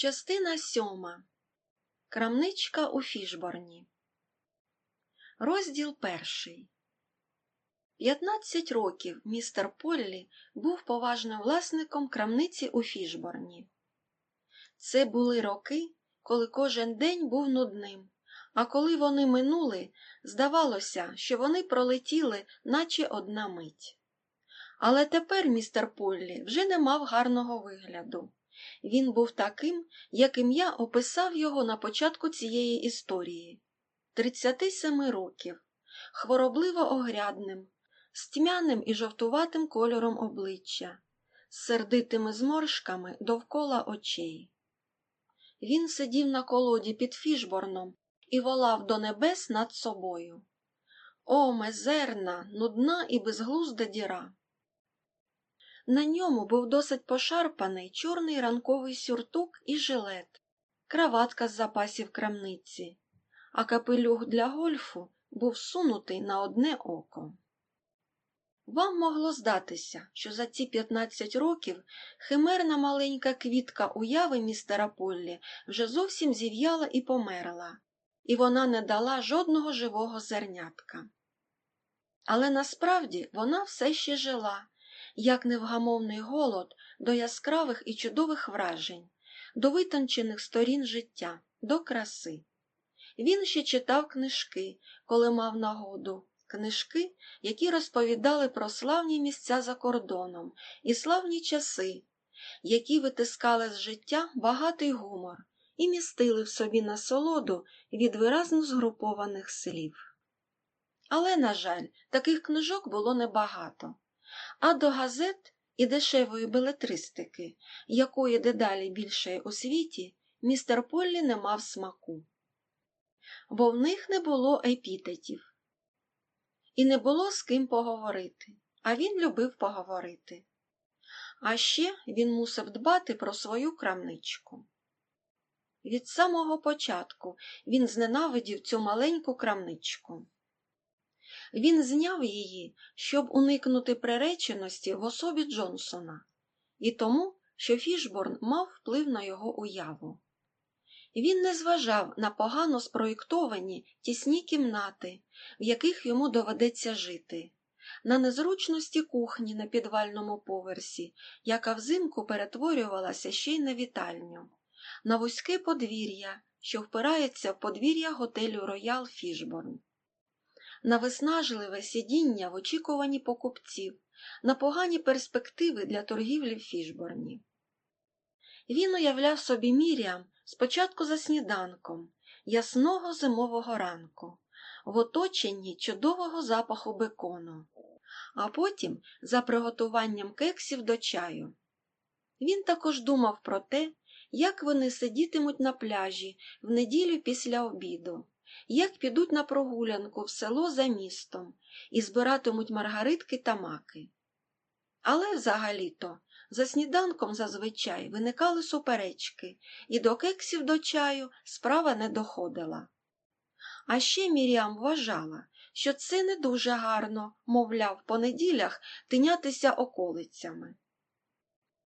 Частина сьома. Крамничка у Фішборні. Розділ перший. П'ятнадцять років містер Поллі був поважним власником крамниці у Фішборні. Це були роки, коли кожен день був нудним, а коли вони минули, здавалося, що вони пролетіли, наче одна мить. Але тепер містер Поллі вже не мав гарного вигляду. Він був таким, яким я описав його на початку цієї історії 37 років, хворобливо огрядним, з тьмяним і жовтуватим кольором обличчя, з сердитими зморшками довкола очей. Він сидів на колоді під Фішборном і волав до небес над собою. О, мезерна, нудна і безглузда діра! На ньому був досить пошарпаний чорний ранковий сюртук і жилет, краватка з запасів крамниці, а капелюх для гольфу був сунутий на одне око. Вам могло здатися, що за ці 15 років химерна маленька квітка уяви містера Поллі вже зовсім зів'яла і померла, і вона не дала жодного живого зернятка. Але насправді вона все ще жила як невгамовний голод до яскравих і чудових вражень, до витончених сторін життя, до краси. Він ще читав книжки, коли мав нагоду, книжки, які розповідали про славні місця за кордоном і славні часи, які витискали з життя багатий гумор і містили в собі насолоду від виразно згрупованих слів. Але, на жаль, таких книжок було небагато. А до газет і дешевої белетристики, якої дедалі більше у світі, містер Поллі не мав смаку. Бо в них не було епітетів. І не було з ким поговорити, а він любив поговорити. А ще він мусив дбати про свою крамничку. Від самого початку він зненавидів цю маленьку крамничку. Він зняв її, щоб уникнути приреченості в особі Джонсона, і тому, що Фішборн мав вплив на його уяву. Він не зважав на погано спроєктовані тісні кімнати, в яких йому доведеться жити, на незручності кухні на підвальному поверсі, яка взимку перетворювалася ще й на вітальню, на вузьке подвір'я, що впирається в подвір'я готелю Роял Фішборн на виснажливе сидіння в очікуванні покупців, на погані перспективи для торгівлі в Фішборні. Він уявляв собі Міріам спочатку за сніданком, ясного зимового ранку, в оточенні чудового запаху бекону, а потім за приготуванням кексів до чаю. Він також думав про те, як вони сидітимуть на пляжі в неділю після обіду як підуть на прогулянку в село за містом і збиратимуть маргаритки та маки. Але взагалі-то за сніданком зазвичай виникали суперечки, і до кексів до чаю справа не доходила. А ще Міріам вважала, що це не дуже гарно, мовляв, по неділях тинятися околицями.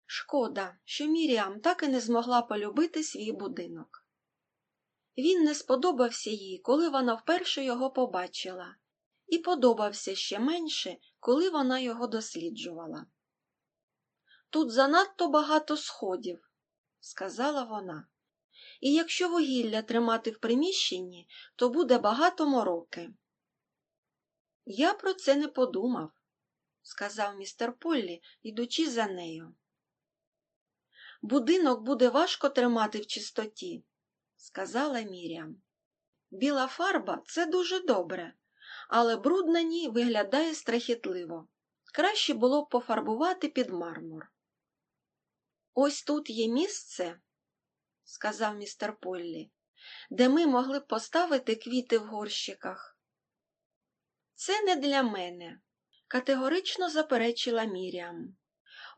Шкода, що Міріам так і не змогла полюбити свій будинок. Він не сподобався їй, коли вона вперше його побачила, і подобався ще менше, коли вона його досліджувала. Тут занадто багато сходів, сказала вона, і якщо вугілля тримати в приміщенні, то буде багато мороки. Я про це не подумав, сказав містер Поллі, йдучи за нею. Будинок буде важко тримати в чистоті сказала Мірям. Біла фарба це дуже добре, але бруд на ній виглядає страхітливо. Краще було б пофарбувати під мармур. Ось тут є місце, сказав містер Поллі, де ми могли б поставити квіти в горщиках. Це не для мене, категорично заперечила Мірям.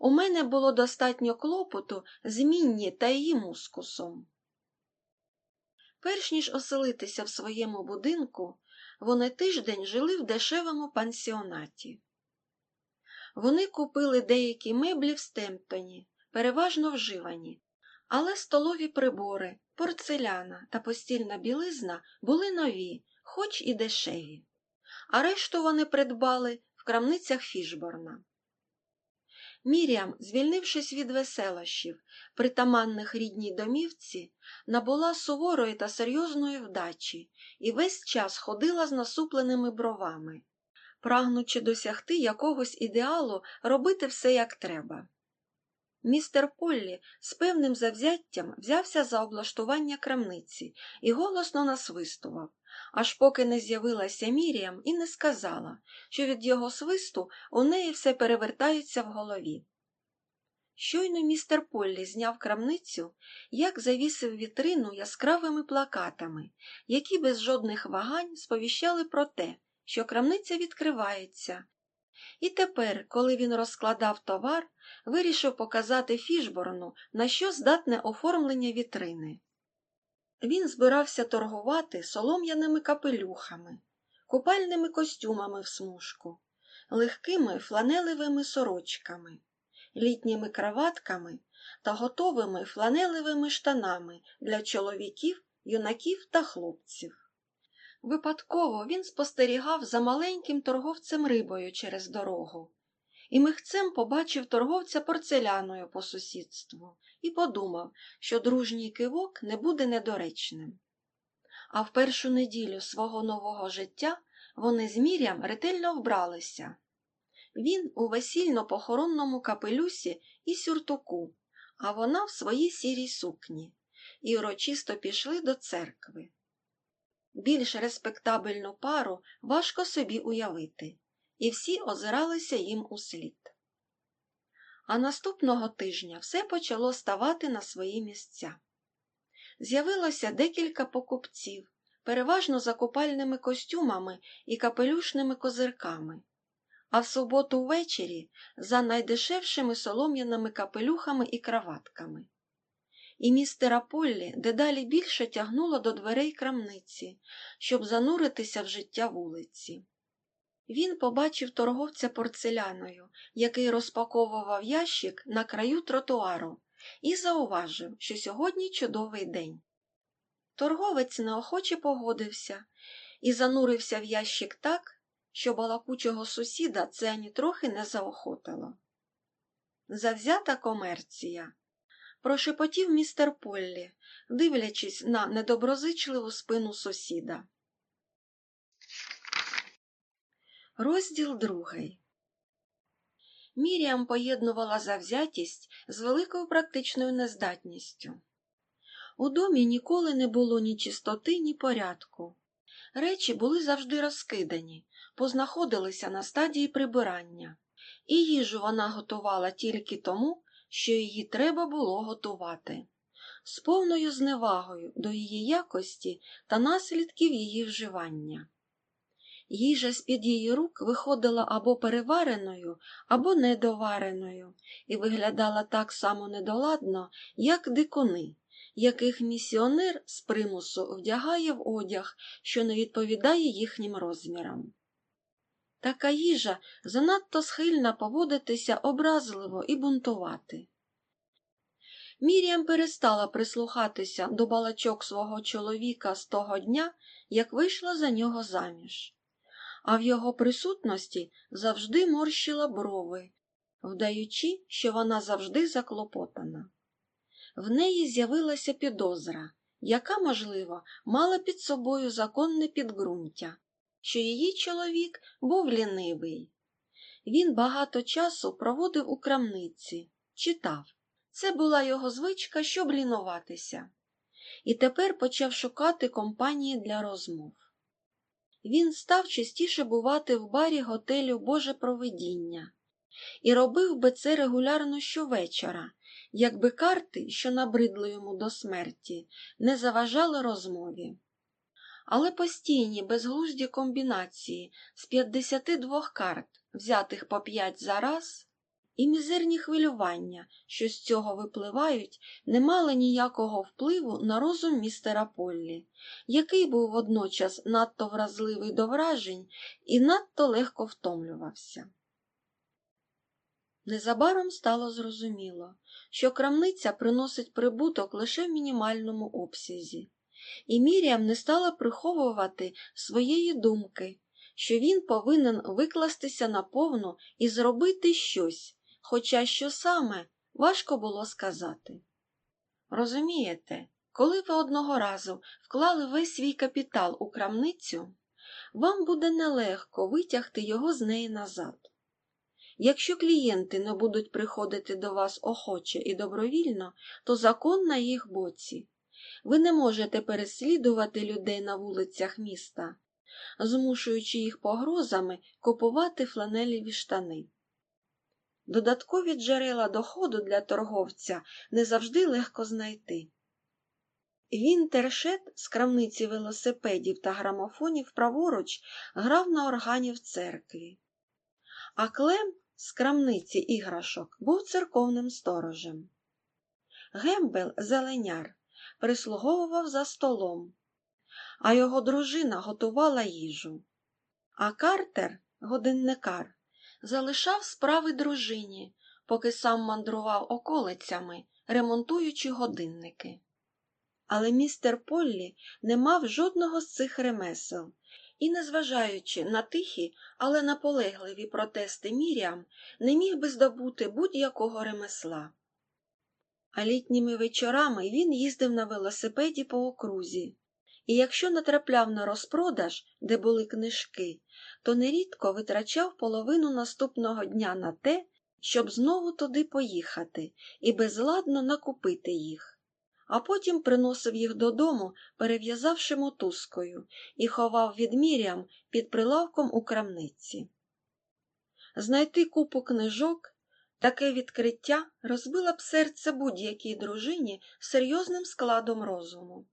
У мене було достатньо клопоту з Мінні та її мускусом. Перш ніж оселитися в своєму будинку, вони тиждень жили в дешевому пансіонаті. Вони купили деякі меблі в Стемптоні, переважно вживані, Але столові прибори, порцеляна та постільна білизна були нові, хоч і дешеві, а решту вони придбали в крамницях Фішборна. Міріам, звільнившись від веселощів, притаманних рідній домівці, набула суворої та серйозної вдачі і весь час ходила з насупленими бровами, прагнучи досягти якогось ідеалу робити все як треба. Містер Поллі з певним завзяттям взявся за облаштування крамниці і голосно насвистував, аж поки не з'явилася Міріам і не сказала, що від його свисту у неї все перевертається в голові. Щойно містер Поллі зняв крамницю, як завісив вітрину яскравими плакатами, які без жодних вагань сповіщали про те, що крамниця відкривається. І тепер, коли він розкладав товар, вирішив показати Фішборну, на що здатне оформлення вітрини. Він збирався торгувати солом'яними капелюхами, купальними костюмами в смужку, легкими фланелевими сорочками, літніми краватками та готовими фланелевими штанами для чоловіків, юнаків та хлопців. Випадково він спостерігав за маленьким торговцем рибою через дорогу і михцем побачив торговця порцеляною по сусідству і подумав, що дружній кивок не буде недоречним. А в першу неділю свого нового життя вони з Мір'ям ретельно вбралися. Він у весільно-похоронному капелюсі і сюртуку, а вона в своїй сірій сукні, і урочисто пішли до церкви. Більш респектабельну пару важко собі уявити, і всі озиралися їм услід. А наступного тижня все почало ставати на свої місця. З'явилося декілька покупців, переважно за купальними костюмами і капелюшними козирками, а в суботу ввечері за найдешевшими солом'яними капелюхами і краватками. І містера Поллі дедалі більше тягнуло до дверей крамниці, щоб зануритися в життя вулиці. Він побачив торговця порцеляною, який розпаковував ящик на краю тротуару, і зауважив, що сьогодні чудовий день. Торговець неохоче погодився і занурився в ящик так, що балакучого сусіда це ані трохи не заохотило. Завзята комерція. Прошепотів містер Поллі, дивлячись на недоброзичливу спину сусіда. Розділ другий. Міріам поєднувала завзятість з великою практичною нездатністю. У домі ніколи не було ні чистоти, ні порядку. Речі були завжди розкидані, познаходилися на стадії прибирання, і їжу вона готувала тільки тому, що її треба було готувати, з повною зневагою до її якості та наслідків її вживання. Їжа з-під її рук виходила або перевареною, або недовареною, і виглядала так само недоладно, як дикуни, яких місіонер з примусу вдягає в одяг, що не відповідає їхнім розмірам. Така їжа занадто схильна поводитися образливо і бунтувати. Міріам перестала прислухатися до балачок свого чоловіка з того дня, як вийшла за нього заміж а в його присутності завжди морщила брови, вдаючи, що вона завжди заклопотана. В неї з'явилася підозра, яка, можливо, мала під собою законне підґрунтя, що її чоловік був лінивий. Він багато часу проводив у крамниці, читав. Це була його звичка, щоб лінуватися, і тепер почав шукати компанії для розмов він став частіше бувати в барі готелю Боже провидіння і робив би це регулярно щовечора, якби карти, що набридли йому до смерті, не заважали розмові. Але постійні безглузді комбінації з 52 карт, взятих по 5 за раз, і мізерні хвилювання, що з цього випливають, не мали ніякого впливу на розум містера Поллі, який був водночас надто вразливий до вражень і надто легко втомлювався. Незабаром стало зрозуміло, що крамниця приносить прибуток лише в мінімальному обсязі, і Міріам не стала приховувати своєї думки, що він повинен викластися наповну і зробити щось, хоча що саме важко було сказати. Розумієте, коли ви одного разу вклали весь свій капітал у крамницю, вам буде нелегко витягти його з неї назад. Якщо клієнти не будуть приходити до вас охоче і добровільно, то закон на їх боці. Ви не можете переслідувати людей на вулицях міста, змушуючи їх погрозами купувати фланеліві штани. Додаткові джерела доходу для торговця не завжди легко знайти. Він тершет з крамниці велосипедів та грамофонів праворуч грав на органі в церкві, а Клем з крамниці іграшок був церковним сторожем. Гембел, зеленяр, прислуговував за столом, а його дружина готувала їжу. А Картер, годинникар, залишав справи дружині, поки сам мандрував околицями, ремонтуючи годинники. Але містер Поллі не мав жодного з цих ремесел і, незважаючи на тихі, але наполегливі протести Міріам, не міг би здобути будь-якого ремесла. А літніми вечорами він їздив на велосипеді по окрузі, і якщо натрапляв на розпродаж, де були книжки, то нерідко витрачав половину наступного дня на те, щоб знову туди поїхати і безладно накупити їх а потім приносив їх додому, перев'язавши мотузкою, і ховав від Міріам під прилавком у крамниці. Знайти купу книжок, таке відкриття розбило б серце будь-якій дружині серйозним складом розуму.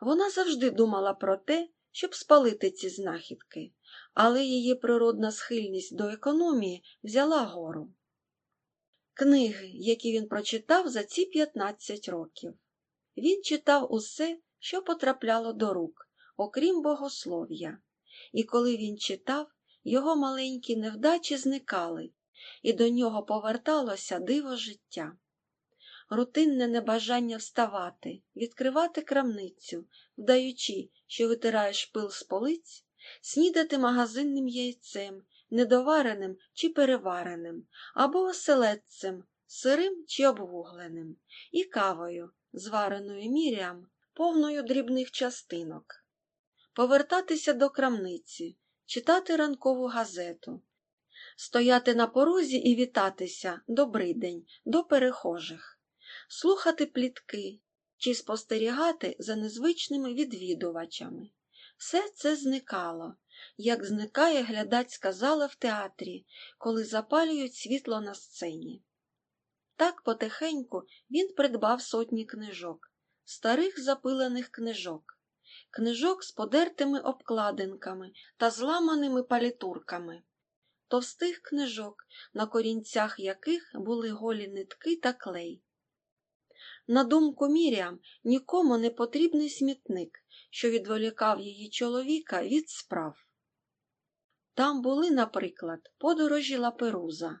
Вона завжди думала про те, щоб спалити ці знахідки, але її природна схильність до економії взяла гору книги, які він прочитав за ці 15 років. Він читав усе, що потрапляло до рук, окрім богослов'я, і коли він читав, його маленькі невдачі зникали, і до нього поверталося диво життя. Рутинне небажання вставати, відкривати крамницю, вдаючи, що витираєш пил з полиць, снідати магазинним яйцем недовареним чи перевареним, або оселедцем, сирим чи обвугленим, і кавою, звареною мірям, повною дрібних частинок, повертатися до крамниці, читати ранкову газету, стояти на порозі і вітатися добрий день до перехожих, слухати плітки чи спостерігати за незвичними відвідувачами. Все це зникало, як зникає глядацька зала в театрі, коли запалюють світло на сцені. Так потихеньку він придбав сотні книжок, старих запилених книжок, книжок з подертими обкладинками та зламаними палітурками, товстих книжок, на корінцях яких були голі нитки та клей. На думку Міріам, нікому не потрібний смітник, що відволікав її чоловіка від справ. Там були, наприклад, подорожі лаперуза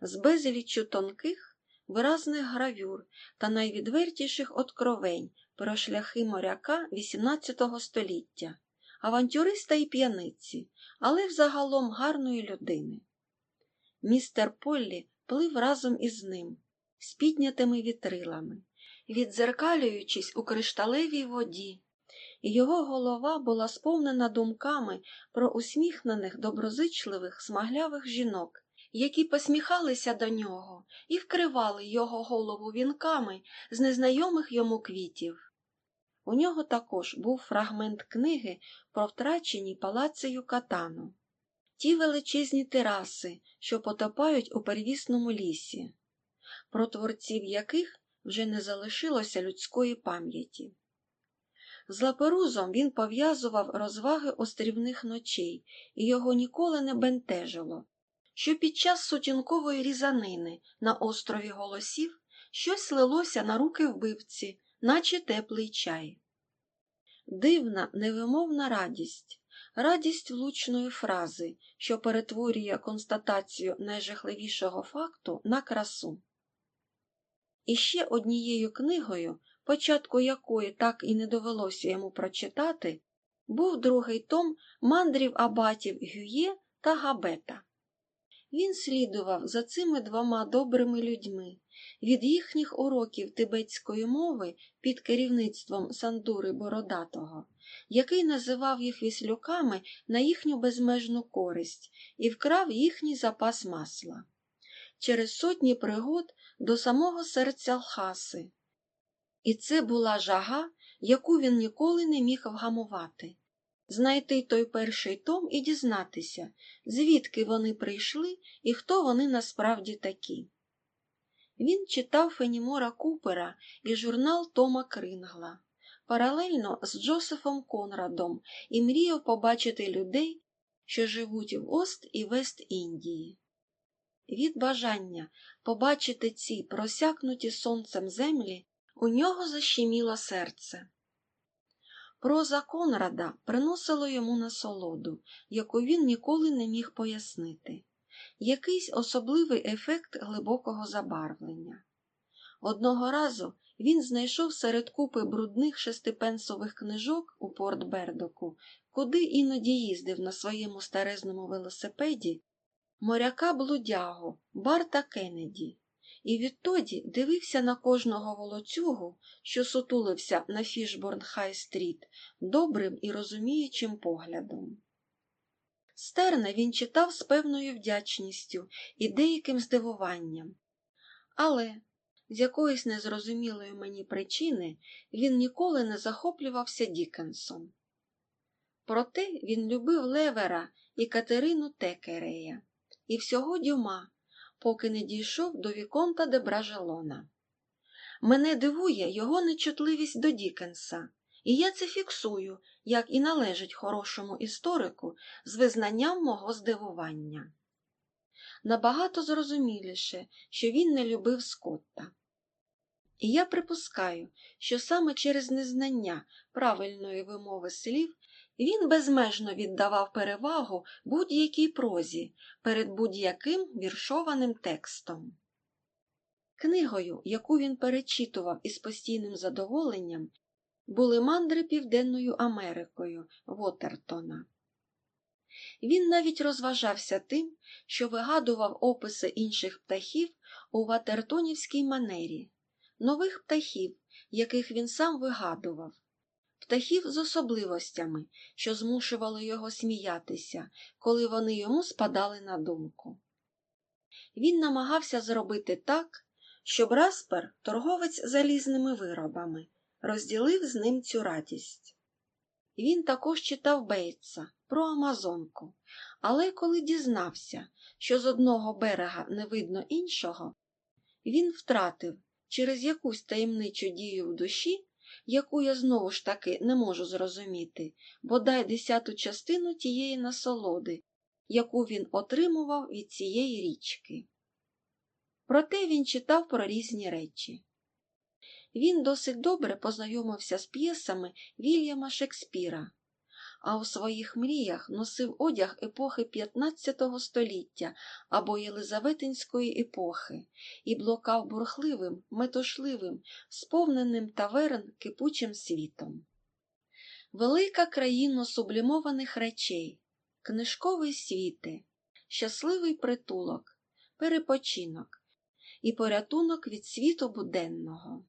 з безліччю тонких, виразних гравюр та найвідвертіших откровень про шляхи моряка XVIII століття, авантюриста і п'яниці, але взагалом гарної людини. Містер Поллі плив разом із ним, з піднятими вітрилами, відзеркалюючись у кришталевій воді. Його голова була сповнена думками про усміхнених, доброзичливих, смаглявих жінок, які посміхалися до нього і вкривали його голову вінками з незнайомих йому квітів. У нього також був фрагмент книги про втрачені палацею катану, ті величезні тераси, що потопають у первісному лісі, про творців яких вже не залишилося людської пам'яті. З лаперузом він пов'язував розваги острівних ночей, і його ніколи не бентежило, що під час сутінкової різанини на острові голосів щось лилося на руки вбивці, наче теплий чай. Дивна, невимовна радість, радість влучної фрази, що перетворює констатацію найжахливішого факту на красу. І ще однією книгою, початку якої так і не довелося йому прочитати, був другий том мандрів абатів Гює та Габета. Він слідував за цими двома добрими людьми від їхніх уроків тибетської мови під керівництвом Сандури Бородатого, який називав їх віслюками на їхню безмежну користь і вкрав їхній запас масла. Через сотні пригод до самого серця Лхаси. І це була жага, яку він ніколи не міг вгамувати. Знайти той перший том і дізнатися, звідки вони прийшли і хто вони насправді такі. Він читав Фенімора Купера і журнал Тома Крингла, паралельно з Джосефом Конрадом і мріяв побачити людей, що живуть в Ост і Вест Індії. Від бажання побачити ці просякнуті сонцем землі у нього защеміло серце. Проза Конрада приносила йому насолоду, яку він ніколи не міг пояснити, якийсь особливий ефект глибокого забарвлення. Одного разу він знайшов серед купи брудних шестипенсових книжок у Порт Бердоку, куди іноді їздив на своєму старезному велосипеді, моряка волоцюгу Барта Кеннеді і відтоді дивився на кожного волоцюгу, що сутулився на Фішборн Хай Стріт, добрим і розуміючим поглядом. Стерна він читав з певною вдячністю і деяким здивуванням, але з якоїсь незрозумілої мені причини він ніколи не захоплювався Дікенсом. Проте він любив Левера і Катерину Текерея і всього дюма, поки не дійшов до Віконта де Бражелона. Мене дивує його нечутливість до Дікенса, і я це фіксую, як і належить хорошому історику з визнанням мого здивування. Набагато зрозуміліше, що він не любив Скотта. І я припускаю, що саме через незнання правильної вимови слів він безмежно віддавав перевагу будь-якій прозі перед будь-яким віршованим текстом. Книгою, яку він перечитував із постійним задоволенням, були мандри Південною Америкою Вотертона. Він навіть розважався тим, що вигадував описи інших птахів у ватертонівській манері, нових птахів, яких він сам вигадував, птахів з особливостями, що змушували його сміятися, коли вони йому спадали на думку. Він намагався зробити так, щоб Распер, торговець залізними виробами, розділив з ним цю радість. Він також читав Бейтса про Амазонку, але коли дізнався, що з одного берега не видно іншого, він втратив через якусь таємничу дію в душі, яку я знову ж таки не можу зрозуміти, бодай десяту частину тієї насолоди, яку він отримував від цієї річки. Проте він читав про різні речі. Він досить добре познайомився з п'єсами Вільяма Шекспіра, а у своїх мріях носив одяг епохи XV століття або Єлизаветинської епохи і блокав бурхливим, метушливим, сповненим таверн кипучим світом. Велика країна сублімованих речей, книжковий світи, щасливий притулок, перепочинок і порятунок від світу буденного.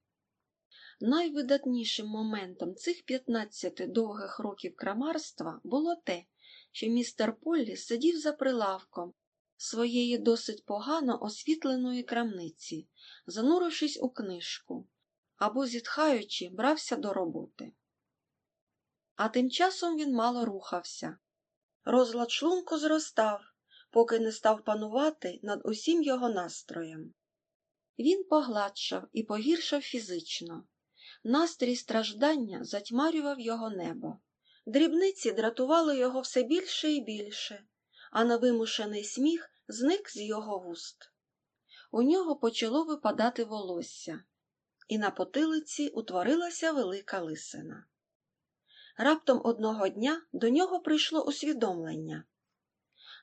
Найвидатнішим моментом цих 15 довгих років крамарства було те, що містер Поллі сидів за прилавком своєї досить погано освітленої крамниці, занурившись у книжку або, зітхаючи, брався до роботи. А тим часом він мало рухався. Розлад шлунку зростав, поки не став панувати над усім його настроєм. Він погладшав і погіршав фізично. Настрій страждання затьмарював його небо. Дрібниці дратували його все більше і більше, а невимушений сміх зник з його вуст. У нього почало випадати волосся, і на потилиці утворилася велика лисина. Раптом одного дня до нього прийшло усвідомлення.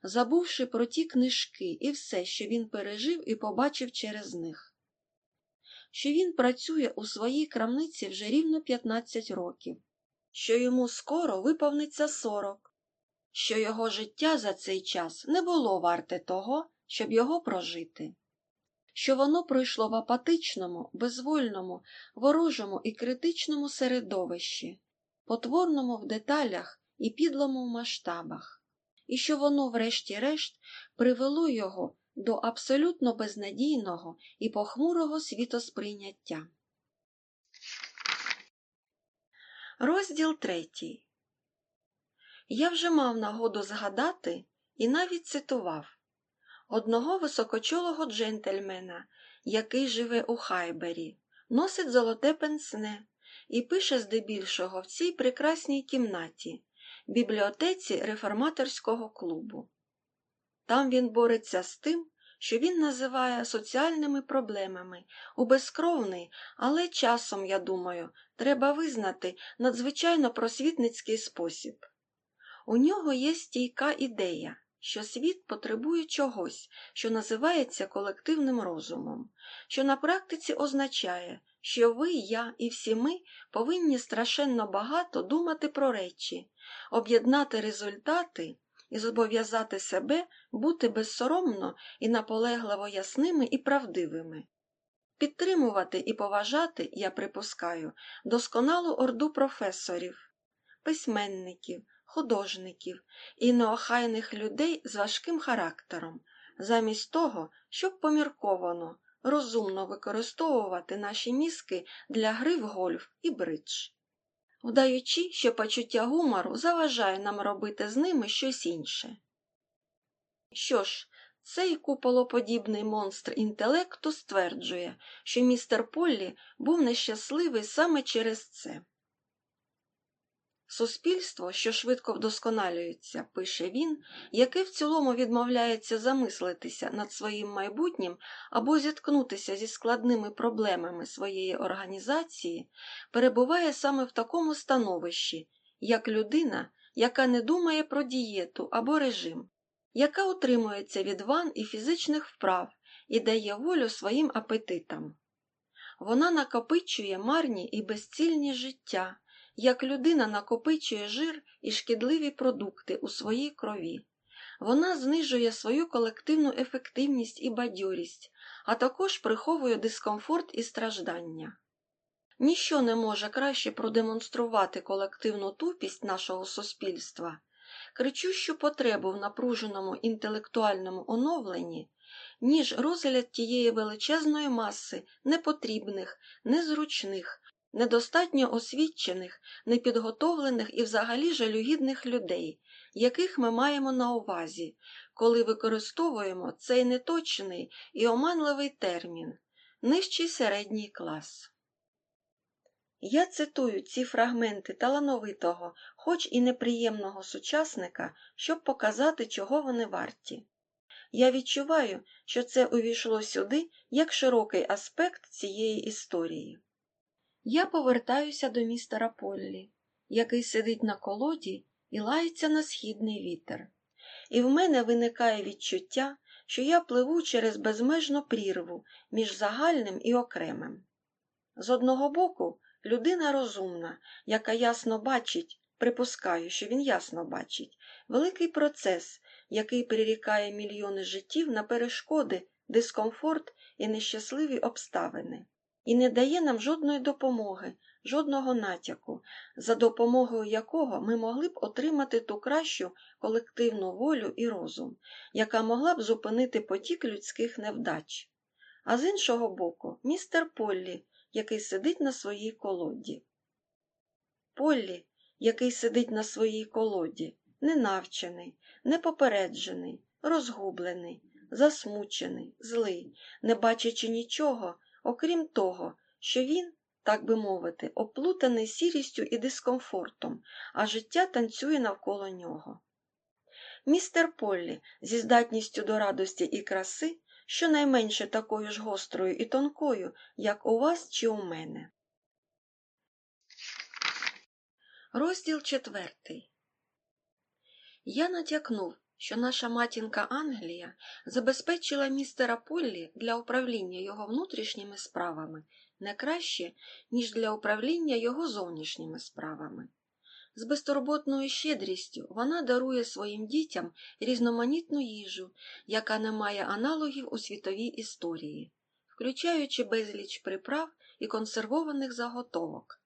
Забувши про ті книжки і все, що він пережив і побачив через них, що він працює у своїй крамниці вже рівно 15 років, що йому скоро виповниться 40, що його життя за цей час не було варте того, щоб його прожити, що воно пройшло в апатичному, безвольному, ворожому і критичному середовищі, потворному в деталях і підлому в масштабах, і що воно, врешті-решт, привело його до абсолютно безнадійного і похмурого світосприйняття. Розділ третій. Я вже мав нагоду згадати і навіть цитував одного високочолого джентльмена, який живе у Хайбері, носить золоте пенсне і пише здебільшого в цій прекрасній кімнаті, бібліотеці реформаторського клубу. Там він бореться з тим, що він називає соціальними проблемами у але часом, я думаю, треба визнати надзвичайно просвітницький спосіб. У нього є стійка ідея, що світ потребує чогось, що називається колективним розумом, що на практиці означає, що ви, я і всі ми повинні страшенно багато думати про речі, об'єднати результати і зобов'язати себе бути безсоромно і наполегливо ясними і правдивими. Підтримувати і поважати, я припускаю, досконалу орду професорів, письменників, художників і неохайних людей з важким характером, замість того, щоб помірковано, розумно використовувати наші мізки для гри в гольф і бридж, вдаючи, що почуття гумору заважає нам робити з ними щось інше. Що ж, цей куполоподібний монстр інтелекту стверджує, що містер Поллі був нещасливий саме через це. Суспільство, що швидко вдосконалюється, пише він, яке в цілому відмовляється замислитися над своїм майбутнім або зіткнутися зі складними проблемами своєї організації, перебуває саме в такому становищі, як людина, яка не думає про дієту або режим, яка утримується від ван і фізичних вправ і дає волю своїм апетитам. Вона накопичує марні і безцільні життя як людина накопичує жир і шкідливі продукти у своїй крові. Вона знижує свою колективну ефективність і бадьорість, а також приховує дискомфорт і страждання. Ніщо не може краще продемонструвати колективну тупість нашого суспільства, кричущу потребу в напруженому інтелектуальному оновленні, ніж розгляд тієї величезної маси непотрібних, незручних, недостатньо освічених, непідготовлених і взагалі жалюгідних людей, яких ми маємо на увазі, коли використовуємо цей неточний і оманливий термін нижчий середній клас. Я цитую ці фрагменти талановитого, хоч і неприємного сучасника, щоб показати, чого вони варті. Я відчуваю, що це увійшло сюди як широкий аспект цієї історії. Я повертаюся до містера Поллі, який сидить на колоді і лається на східний вітер. І в мене виникає відчуття, що я пливу через безмежну прірву між загальним і окремим. З одного боку, людина розумна, яка ясно бачить, припускаю, що він ясно бачить, великий процес, який прирікає мільйони життів на перешкоди, дискомфорт і нещасливі обставини і не дає нам жодної допомоги, жодного натяку, за допомогою якого ми могли б отримати ту кращу колективну волю і розум, яка могла б зупинити потік людських невдач. А з іншого боку, містер Поллі, який сидить на своїй колоді. Поллі, який сидить на своїй колоді, ненавчений, непопереджений, розгублений, засмучений, злий, не бачачи нічого, окрім того, що він, так би мовити, оплутаний сірістю і дискомфортом, а життя танцює навколо нього. Містер Поллі зі здатністю до радості і краси, щонайменше такою ж гострою і тонкою, як у вас чи у мене. Розділ четвертий. Я натякнув, що наша матінка Англія забезпечила містера Поллі для управління його внутрішніми справами не краще, ніж для управління його зовнішніми справами. З безтурботною щедрістю вона дарує своїм дітям різноманітну їжу, яка не має аналогів у світовій історії, включаючи безліч приправ і консервованих заготовок,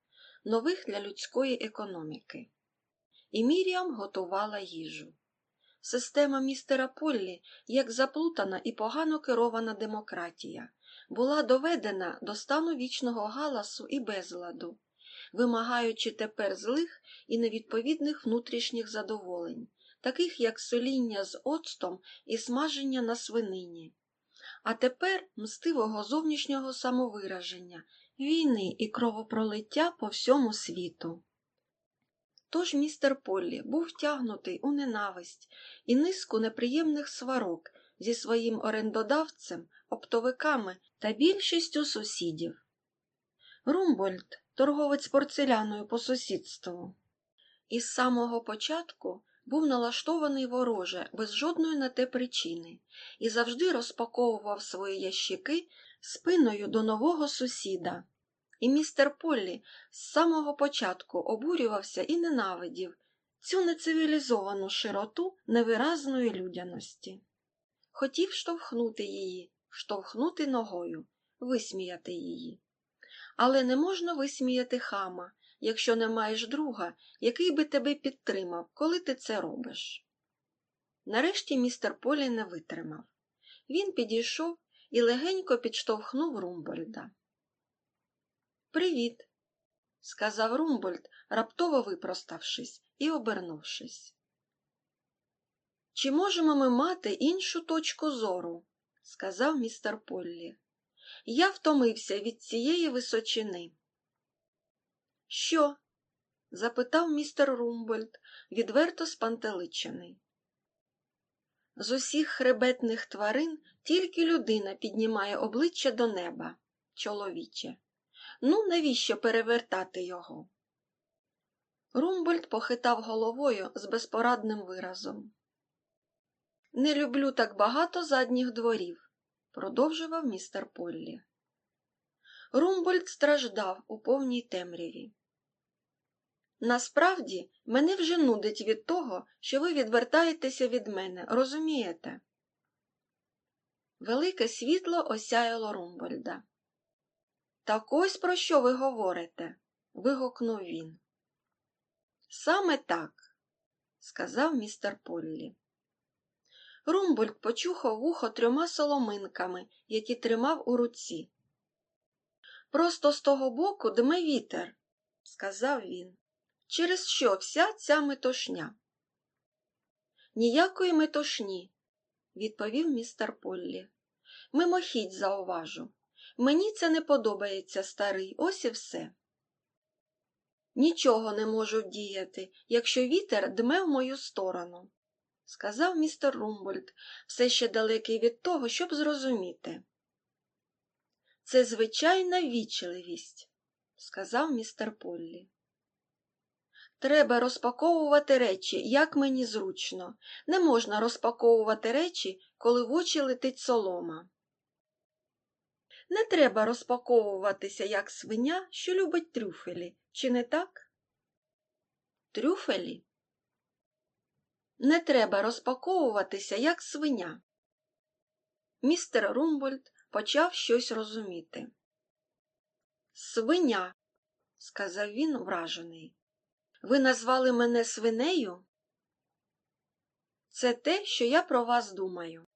нових для людської економіки. І Міріам готувала їжу. Система містера Поллі, як заплутана і погано керована демократія, була доведена до стану вічного галасу і безладу, вимагаючи тепер злих і невідповідних внутрішніх задоволень, таких як соління з оцтом і смаження на свинині, а тепер мстивого зовнішнього самовираження, війни і кровопролиття по всьому світу. Тож містер Поллі був втягнутий у ненависть і низку неприємних сварок зі своїм орендодавцем, оптовиками та більшістю сусідів. Румбольд, торговець порцеляною по сусідству, із самого початку був налаштований вороже без жодної на те причини і завжди розпаковував свої ящики спиною до нового сусіда. І містер Поллі з самого початку обурювався і ненавидів цю нецивілізовану широту невиразної людяності. Хотів штовхнути її, штовхнути ногою, висміяти її. Але не можна висміяти хама, якщо не маєш друга, який би тебе підтримав, коли ти це робиш. Нарешті містер Поллі не витримав. Він підійшов і легенько підштовхнув Румбольда. Привіт, сказав Румбольд, раптово випроставшись і обернувшись. Чи можемо ми мати іншу точку зору? сказав містер Поллі. Я втомився від цієї спини. Що? запитав містер Румбольд, відверто спантеличений. З усіх хребетних тварин тільки людина піднімає обличчя до неба, чоловіче. Ну, навіщо перевертати його? Румбольд похитав головою з безпорадним виразом. Не люблю так багато задніх дворів, продовжував містер Поллі. Румбольд страждав у повній темряві. Насправді, мене вже нудить від того, що ви відвертаєтеся від мене, розумієте? Велике світло осяяло Румбольда. Так ось про що ви говорите? вигукнув він. Саме так, сказав містер Поллі. Румбольд почухав вухо трьома соломинками, які тримав у руці. Просто з того боку дме вітер, сказав він. Через що вся ця метушня? Ніякої метушні, відповів містер Поллі. Мимохідь зауважу. Мені це не подобається, старий, ось і все. Нічого не можу вдіяти, якщо вітер дме в мою сторону, сказав містер Румбольд, все ще далекий від того, щоб зрозуміти. Це звичайна вічливість, сказав містер Поллі. Треба розпаковувати речі, як мені зручно. Не можна розпаковувати речі, коли в очі летить солома. Не треба розпаковуватися, як свиня, що любить трюфелі, чи не так? Трюфелі? Не треба розпаковуватися, як свиня. Містер Румбольд почав щось розуміти. Свиня, сказав він вражений. Ви назвали мене свинею? Це те, що я про вас думаю.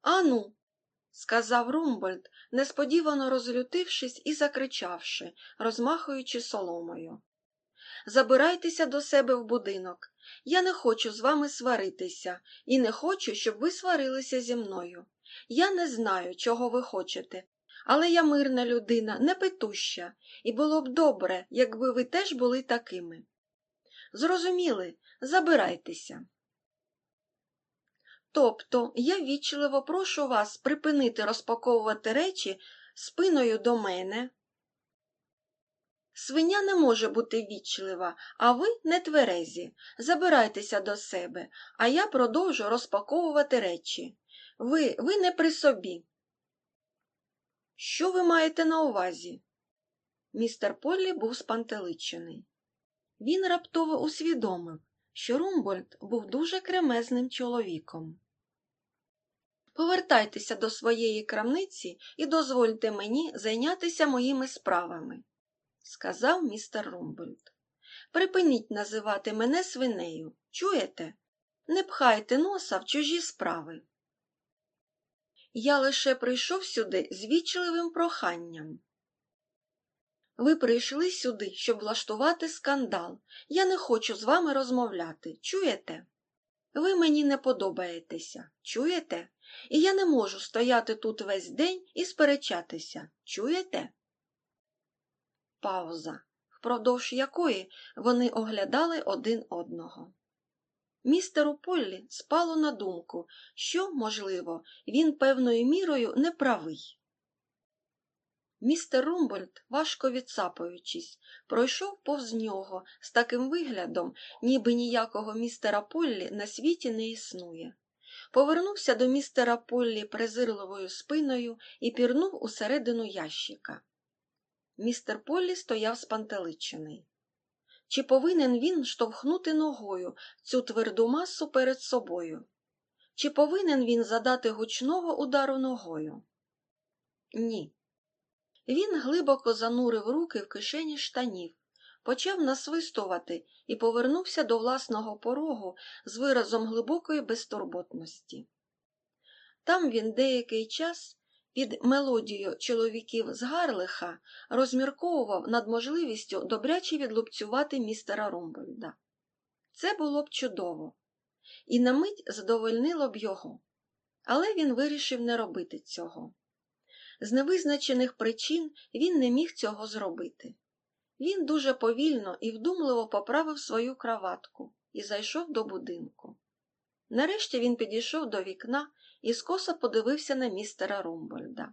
Ану, сказав Румбольд, несподівано розлютившись і закричавши, розмахуючи соломою. Забирайтеся до себе в будинок. Я не хочу з вами сваритися і не хочу, щоб ви сварилися зі мною. Я не знаю, чого ви хочете, але я мирна людина, не петуща, і було б добре, якби ви теж були такими. Зрозуміли, забирайтеся. Тобто я вічливо прошу вас припинити розпаковувати речі спиною до мене. Свиня не може бути вічлива, а ви не тверезі. Забирайтеся до себе, а я продовжу розпаковувати речі. Ви, ви не при собі. Що ви маєте на увазі? Містер Поллі був спантеличений. Він раптово усвідомив, що Румбольд був дуже кремезним чоловіком. Повертайтеся до своєї крамниці і дозвольте мені зайнятися моїми справами, сказав містер Румбольд. Припиніть називати мене свинею. Чуєте? Не пхайте носа в чужі справи. Я лише прийшов сюди з вічливим проханням. Ви прийшли сюди, щоб влаштувати скандал. Я не хочу з вами розмовляти. Чуєте? Ви мені не подобаєтеся. Чуєте? І я не можу стояти тут весь день і сперечатися. Чуєте? Пауза, впродовж якої вони оглядали один одного. Містеру Поллі спало на думку, що, можливо, він певною мірою неправий. Містер Румбольд, важко відсапуючись, пройшов повз нього з таким виглядом, ніби ніякого містера Поллі на світі не існує. Повернувся до містера Поллі презирливою спиною і пірнув усередину ящика. Містер Поллі стояв спантеличений. Чи повинен він штовхнути ногою цю тверду масу перед собою? Чи повинен він задати гучного удару ногою? Ні. Він глибоко занурив руки в кишені штанів, почав насвистувати і повернувся до власного порогу з виразом глибокої безтурботності. Там він деякий час під мелодію чоловіків з Гарлиха розмірковував над можливістю добряче відлупцювати містера Румбольда. Це було б чудово, і на мить задовольнило б його, але він вирішив не робити цього. З невизначених причин він не міг цього зробити. Він дуже повільно і вдумливо поправив свою краватку і зайшов до будинку. Нарешті він підійшов до вікна і скоса подивився на містера Румбольда.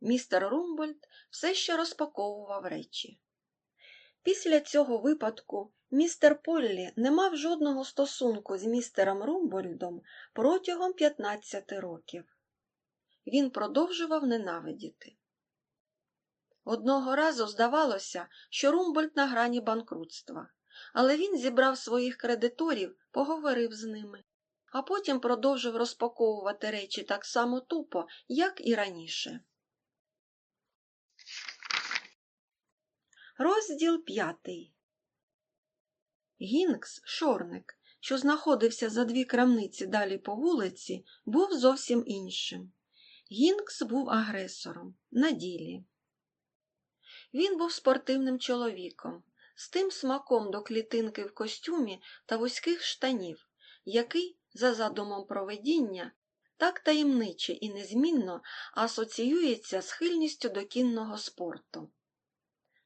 Містер Румбольд все ще розпаковував речі. Після цього випадку містер Поллі не мав жодного стосунку з містером Румбольдом протягом 15 років. Він продовжував ненавидіти. Одного разу здавалося, що Румбольд на грані банкрутства, але він зібрав своїх кредиторів, поговорив з ними, а потім продовжив розпаковувати речі так само тупо, як і раніше. Розділ п'ятий Гінкс, шорник, що знаходився за дві крамниці далі по вулиці, був зовсім іншим. Гінкс був агресором на ділі. Він був спортивним чоловіком, з тим смаком до клітинки в костюмі та вузьких штанів, який, за задумом проведіння, так таємниче і незмінно асоціюється з хильністю до кінного спорту.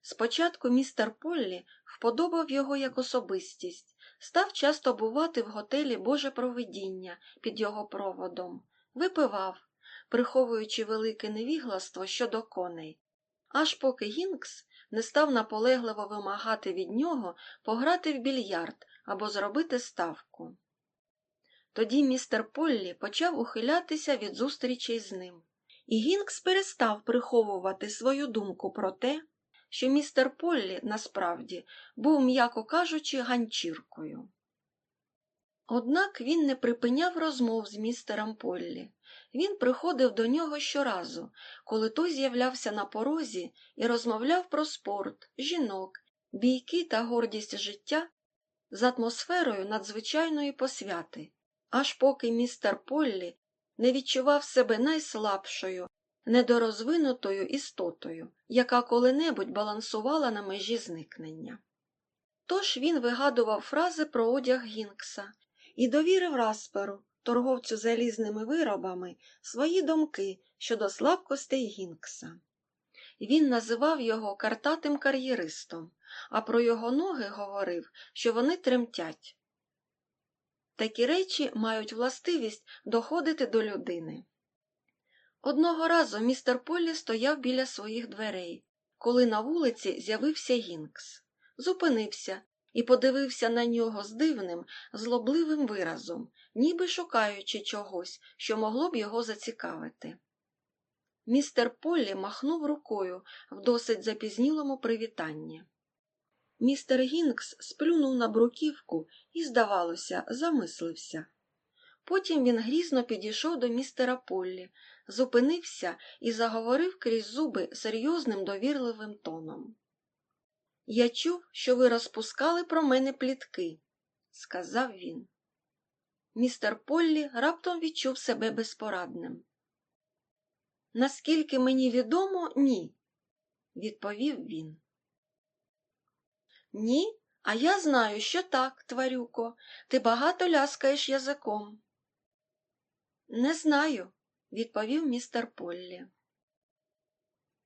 Спочатку містер Поллі вподобав його як особистість, став часто бувати в готелі Боже провидіння під його проводом, випивав, приховуючи велике невігластво щодо коней, аж поки Гінкс не став наполегливо вимагати від нього пограти в більярд або зробити ставку. Тоді містер Поллі почав ухилятися від зустрічей з ним, і Гінкс перестав приховувати свою думку про те, що містер Поллі насправді був, м'яко кажучи, ганчіркою. Однак він не припиняв розмов з містером Поллі. Він приходив до нього щоразу, коли той з'являвся на порозі і розмовляв про спорт, жінок, бійки та гордість життя з атмосферою надзвичайної посвяти, аж поки містер Поллі не відчував себе найслабшою, недорозвинутою істотою, яка коли-небудь балансувала на межі зникнення. Тож він вигадував фрази про одяг Гінкса і довірив Расперу, торговцю залізними виробами, свої думки щодо слабкостей Гінкса. Він називав його картатим кар'єристом, а про його ноги говорив, що вони тремтять. Такі речі мають властивість доходити до людини. Одного разу містер Поллі стояв біля своїх дверей, коли на вулиці з'явився Гінкс. Зупинився і подивився на нього з дивним, злобливим виразом, ніби шукаючи чогось, що могло б його зацікавити. Містер Поллі махнув рукою в досить запізнілому привітанні. Містер Гінкс сплюнув на бруківку і, здавалося, замислився. Потім він грізно підійшов до містера Поллі, зупинився і заговорив крізь зуби серйозним довірливим тоном. Я чув, що ви розпускали про мене плітки, сказав він. Містер Поллі раптом відчув себе безпорадним. Наскільки мені відомо, ні, відповів він. Ні, а я знаю, що так, тварюко, ти багато ляскаєш язиком. Не знаю, відповів містер Поллі.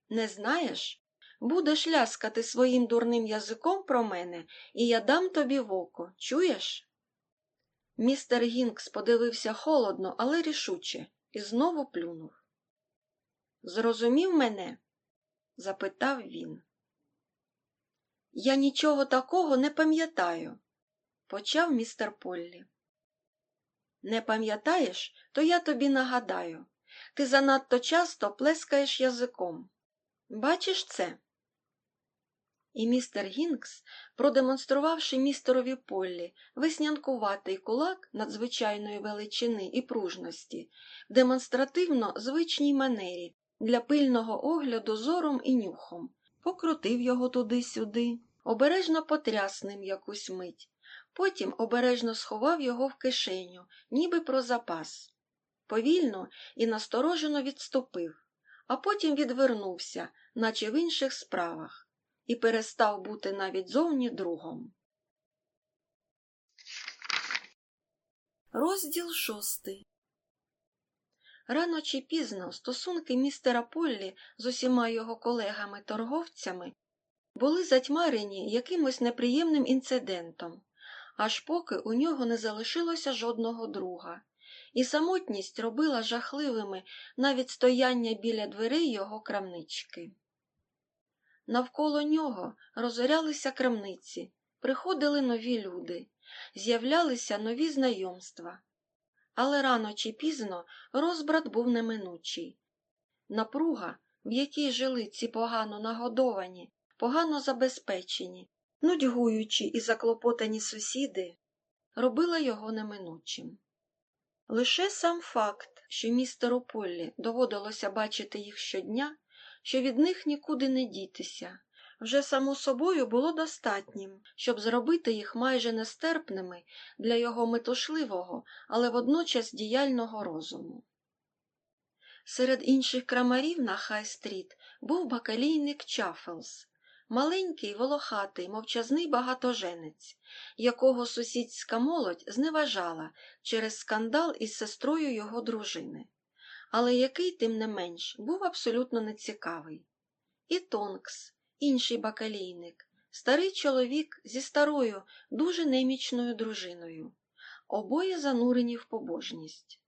Не знаєш? Будеш ляскати своїм дурним язиком про мене, і я дам тобі в око, чуєш? Містер Гінкс подивився холодно, але рішуче, і знову плюнув. Зрозумів мене? запитав він. Я нічого такого не пам'ятаю, почав містер Поллі. Не пам'ятаєш, то я тобі нагадаю. Ти занадто часто плескаєш язиком. Бачиш це? І містер Гінкс, продемонструвавши містерові Поллі веснянкуватий кулак надзвичайної величини і пружності, демонстративно звичній манері для пильного огляду зором і нюхом, покрутив його туди-сюди, обережно потряс ним якусь мить, потім обережно сховав його в кишеню, ніби про запас. Повільно і насторожено відступив, а потім відвернувся, наче в інших справах, і перестав бути навіть зовні другом. Розділ шостий Рано чи пізно стосунки містера Поллі з усіма його колегами-торговцями були затьмарені якимось неприємним інцидентом, аж поки у нього не залишилося жодного друга, і самотність робила жахливими навіть стояння біля дверей його крамнички. Навколо нього розорялися крамниці, приходили нові люди, з'являлися нові знайомства. Але рано чи пізно розбрат був неминучий. Напруга, в якій жили ці погано нагодовані, погано забезпечені, нудьгуючі і заклопотані сусіди, робила його неминучим. Лише сам факт, що містеру Поллі доводилося бачити їх щодня, що від них нікуди не дітися, вже само собою було достатнім, щоб зробити їх майже нестерпними для його метушливого, але водночас діяльного розуму. Серед інших крамарів на Хай-стріт був бакалійник Чафелс, маленький, волохатий, мовчазний багатоженець, якого сусідська молодь зневажала через скандал із сестрою його дружини, але який, тим не менш, був абсолютно нецікавий. І Тонкс, інший бакалійник, старий чоловік зі старою, дуже немічною дружиною, обоє занурені в побожність.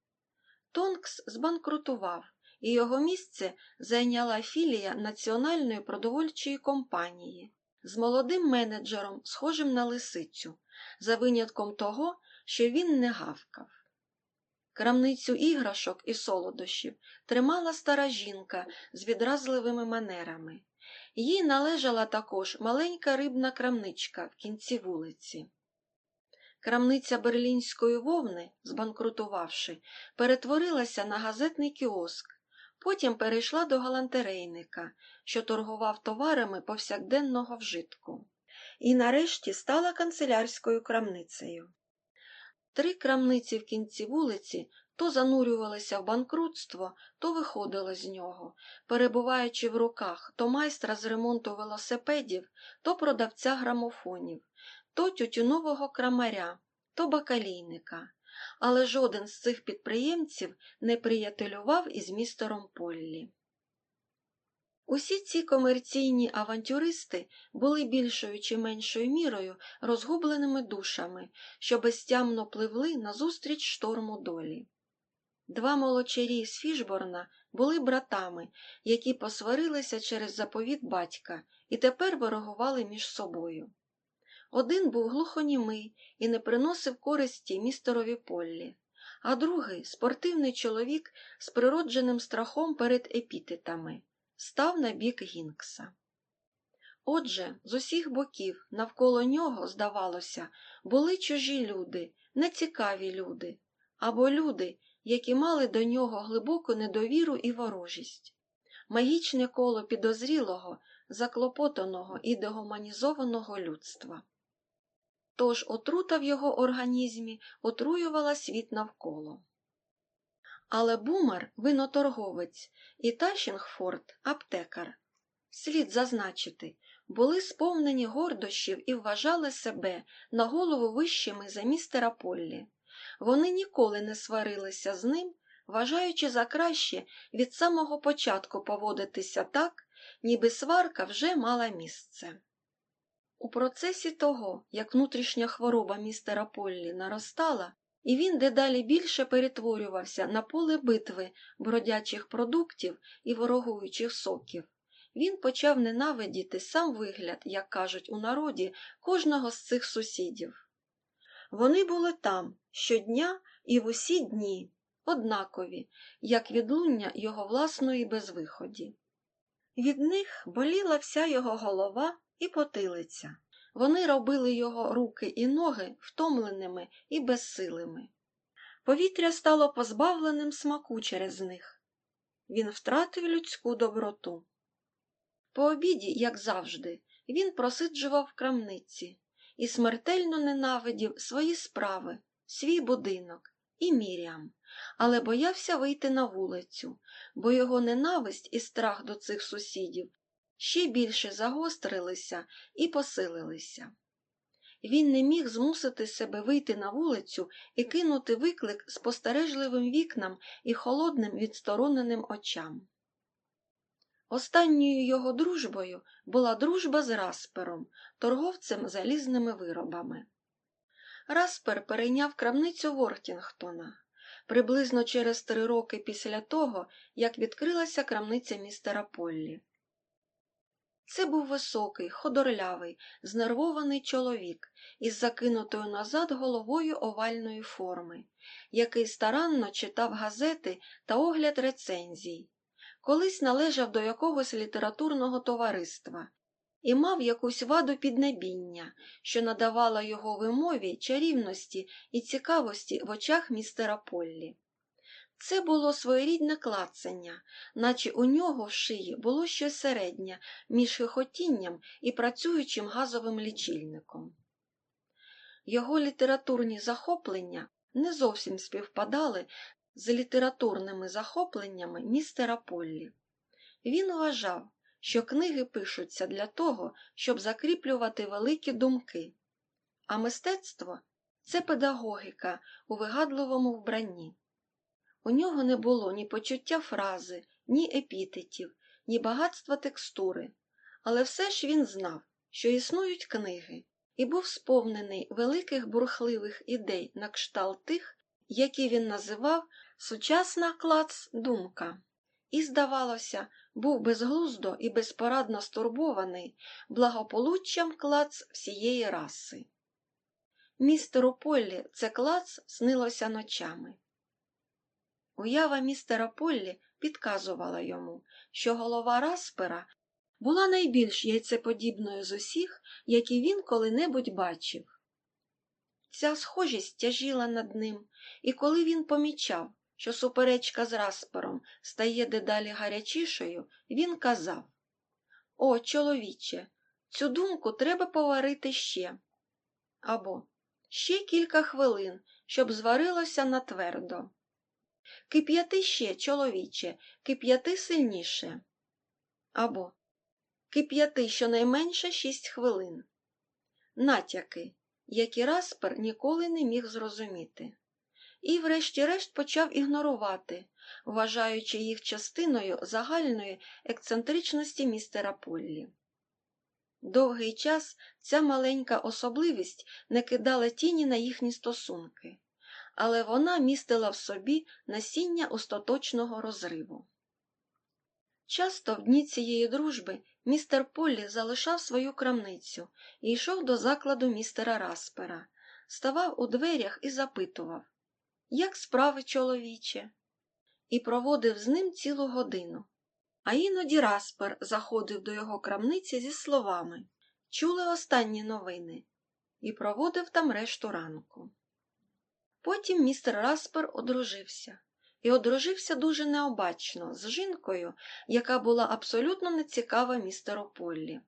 Тонкс збанкрутував, і його місце зайняла філія Національної продовольчої компанії з молодим менеджером, схожим на лисицю, за винятком того, що він не гавкав. Крамницю іграшок і солодощів тримала стара жінка з відразливими манерами. Їй належала також маленька рибна крамничка в кінці вулиці. Крамниця берлінської вовни, збанкрутувавши, перетворилася на газетний кіоск, потім перейшла до галантерейника, що торгував товарами повсякденного вжитку, і нарешті стала канцелярською крамницею. Три крамниці в кінці вулиці то занурювалися в банкрутство, то виходили з нього, перебуваючи в руках то майстра з ремонту велосипедів, то продавця грамофонів, то тютюнового крамаря, то бакалійника. Але жоден з цих підприємців не приятелював із містером Поллі. Усі ці комерційні авантюристи були більшою чи меншою мірою розгубленими душами, що безтямно пливли назустріч шторму долі. Два молочарі з Фішборна були братами, які посварилися через заповіт батька і тепер ворогували між собою. Один був глухонімий і не приносив користі містерові Поллі, а другий спортивний чоловік з природженим страхом перед епітетами, став на бік Гінкса. Отже, з усіх боків навколо нього, здавалося, були чужі люди, нецікаві люди, або люди, які мали до нього глибоку недовіру і ворожість, магічне коло підозрілого, заклопотаного і дегуманізованого людства. Тож отрута в його організмі отруювала світ навколо. Але бумер виноторговець і Тащингфорд аптекар. Слід зазначити, були сповнені гордощів і вважали себе на голову вищими за містера Поллі. Вони ніколи не сварилися з ним, вважаючи за краще від самого початку поводитися так, ніби сварка вже мала місце. У процесі того, як внутрішня хвороба містера Поллі наростала, і він дедалі більше перетворювався на поле битви бродячих продуктів і ворогуючих соків, він почав ненавидіти сам вигляд, як кажуть у народі, кожного з цих сусідів. Вони були там щодня і в усі дні, однакові, як відлуння його власної безвиході. Від них боліла вся його голова і потилиця. Вони робили його руки і ноги втомленими і безсилими. Повітря стало позбавленим смаку через них. Він втратив людську доброту. По обіді, як завжди, він просиджував в крамниці і смертельно ненавидів свої справи, свій будинок і Міріам, але боявся вийти на вулицю, бо його ненависть і страх до цих сусідів ще більше загострилися і посилилися. Він не міг змусити себе вийти на вулицю і кинути виклик спостережливим вікнам і холодним відстороненим очам. Останньою його дружбою була дружба з Распером, торговцем залізними виробами. Распер перейняв крамницю Вортінгтона приблизно через три роки після того, як відкрилася крамниця містера Поллі. Це був високий, ходорлявий, знервований чоловік із закинутою назад головою овальної форми, який старанно читав газети та огляд рецензій, колись належав до якогось літературного товариства і мав якусь ваду піднебіння, що надавала його вимові чарівності і цікавості в очах містера Поллі. Це було своєрідне клацання, наче у нього в шиї було щось середнє між хихотінням і працюючим газовим лічильником. Його літературні захоплення не зовсім співпадали з літературними захопленнями містера Поллі. Він вважав, що книги пишуться для того, щоб закріплювати великі думки, а мистецтво це педагогіка у вигадливому вбранні. У нього не було ні почуття фрази, ні епітетів, ні багатства текстури, але все ж він знав, що існують книги, і був сповнений великих бурхливих ідей на кшталт тих, які він називав сучасна клац думка, і, здавалося, був безглуздо і безпорадно стурбований благополуччям клац всієї раси. Містеру Поллі це клац снилося ночами. Уява містера Поллі підказувала йому, що голова Распера була найбільш яйцеподібною з усіх, які він коли-небудь бачив. Ця схожість тяжіла над ним, і коли він помічав, що суперечка з Распером стає дедалі гарячішою, він казав О, чоловіче, цю думку треба поварити ще. Або ще кілька хвилин, щоб зварилося натвердо. Кип'яти ще, чоловіче, кип'яти сильніше. Або кип'яти щонайменше шість хвилин. Натяки, які Распер ніколи не міг зрозуміти. І, врешті-решт, почав ігнорувати, вважаючи їх частиною загальної ексцентричності містера Поллі. Довгий час ця маленька особливість не кидала тіні на їхні стосунки але вона містила в собі насіння остаточного розриву. Часто в дні цієї дружби містер Поллі залишав свою крамницю і йшов до закладу містера Распера, ставав у дверях і запитував Як справи, чоловіче? І проводив з ним цілу годину. А іноді Распер заходив до його крамниці зі словами Чули останні новини, і проводив там решту ранку. Потім містер Распер одружився, і одружився дуже необачно з жінкою, яка була абсолютно нецікава містеру Поллі.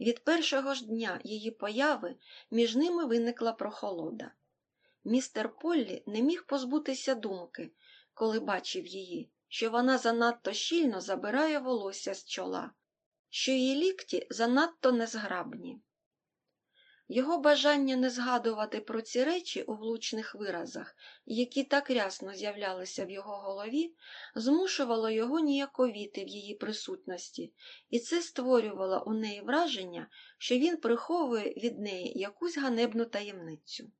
Від першого ж дня її появи між ними виникла прохолода. Містер Поллі не міг позбутися думки, коли бачив її, що вона занадто щільно забирає волосся з чола, що її лікті занадто незграбні. Його бажання не згадувати про ці речі у влучних виразах, які так рясно з'являлися в його голові, змушувало його ніяковіти в її присутності, і це створювало у неї враження, що він приховує від неї якусь ганебну таємницю.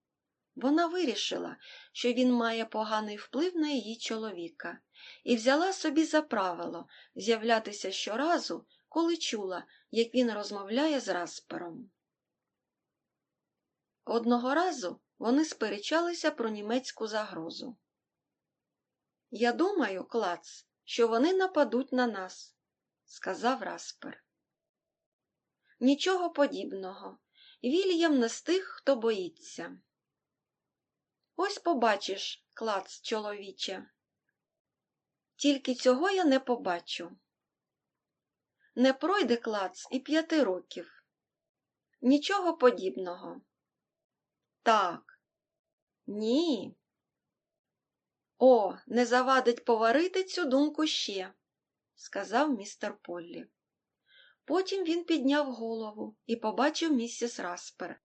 Вона вирішила, що він має поганий вплив на її чоловіка, і взяла собі за правило з'являтися щоразу, коли чула, як він розмовляє з Распером. Одного разу вони сперечалися про німецьку загрозу. Я думаю, клац, що вони нападуть на нас, сказав Распер. Нічого подібного. Вільям не з тих, хто боїться. Ось побачиш, клац, чоловіче. Тільки цього я не побачу. Не пройде клац і п'яти років. Нічого подібного. Так. Ні. О, не завадить поварити цю думку ще, сказав містер Поллі. Потім він підняв голову і побачив місіс Распер,